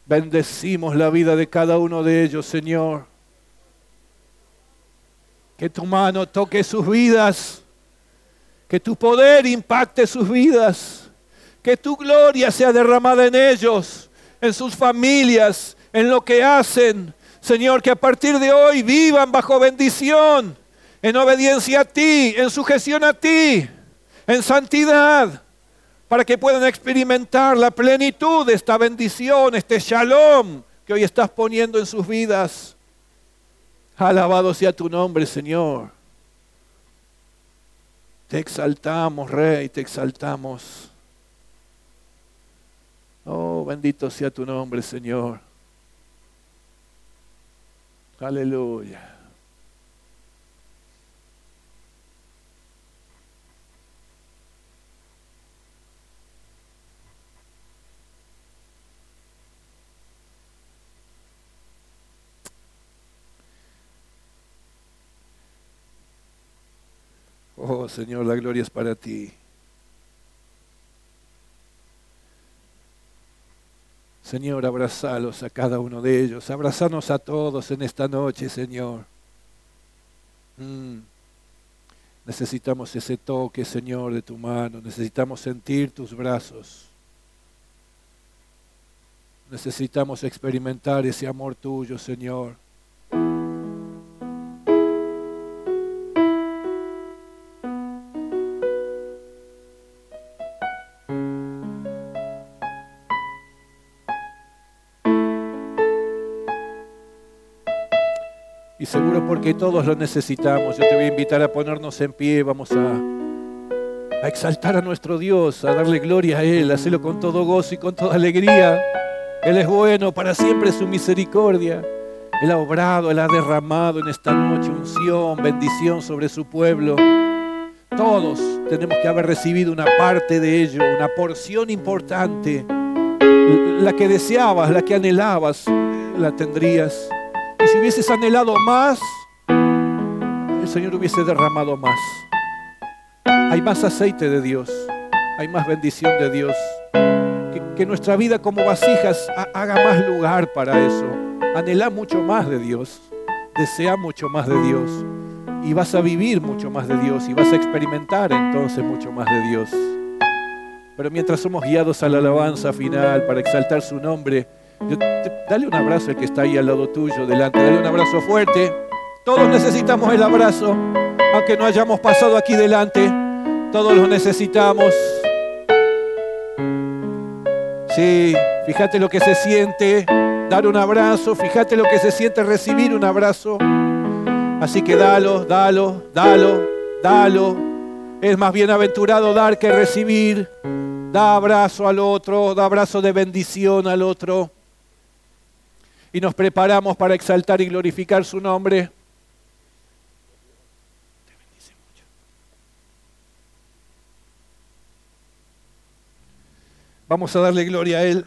Bendecimos la vida de cada uno de ellos, Señor. Que tu mano toque sus vidas. Que tu poder impacte sus vidas. Que tu gloria sea derramada en ellos, en sus familias, en lo que hacen. Señor, que a partir de hoy vivan bajo bendición, en obediencia a ti, en sujeción a ti, en santidad para que puedan experimentar la plenitud de esta bendición, este shalom que hoy estás poniendo en sus vidas. Alabado sea tu nombre, Señor. Te exaltamos, Rey, te exaltamos. Oh, bendito sea tu nombre, Señor. Aleluya. Oh Señor, la gloria es para ti. Señor, abrazalos a cada uno de ellos. Abrazanos a todos en esta noche, Señor. Mm. Necesitamos ese toque, Señor, de tu mano. Necesitamos sentir tus brazos. Necesitamos experimentar ese amor tuyo, Señor. Porque todos lo necesitamos. Yo te voy a invitar a ponernos en pie. Vamos a, exaltar a nuestro Dios, a darle gloria a Él, a hacerlo con todo gozo y con toda alegría. Él es bueno, para siempre su misericordia. Él ha obrado, Él ha derramado en esta noche unción, bendición sobre su pueblo. Todos tenemos que haber recibido una parte de ello, una porción importante. La que deseabas, la que anhelabas, la tendrías. Y si hubieses anhelado más, Señor hubiese derramado más. Hay más aceite de Dios, hay más bendición de Dios. Que, nuestra vida como vasijas haga más lugar para eso. Anhela mucho más de Dios, desea mucho más de Dios. Y vas a vivir mucho más de Dios y vas a experimentar entonces mucho más de Dios. Pero mientras somos guiados a la alabanza final para exaltar su nombre, dale un abrazo al que está ahí al lado tuyo, delante. Dale un abrazo fuerte. Todos necesitamos el abrazo, aunque no hayamos pasado aquí delante. Todos lo necesitamos. Sí, fíjate lo que se siente dar un abrazo. Fíjate lo que se siente recibir un abrazo. Así que dalo, dalo, dalo, dalo. Es más bienaventurado dar que recibir. Da abrazo al otro, da abrazo de bendición al otro y nos preparamos para exaltar y glorificar su nombre. Vamos a darle gloria a Él.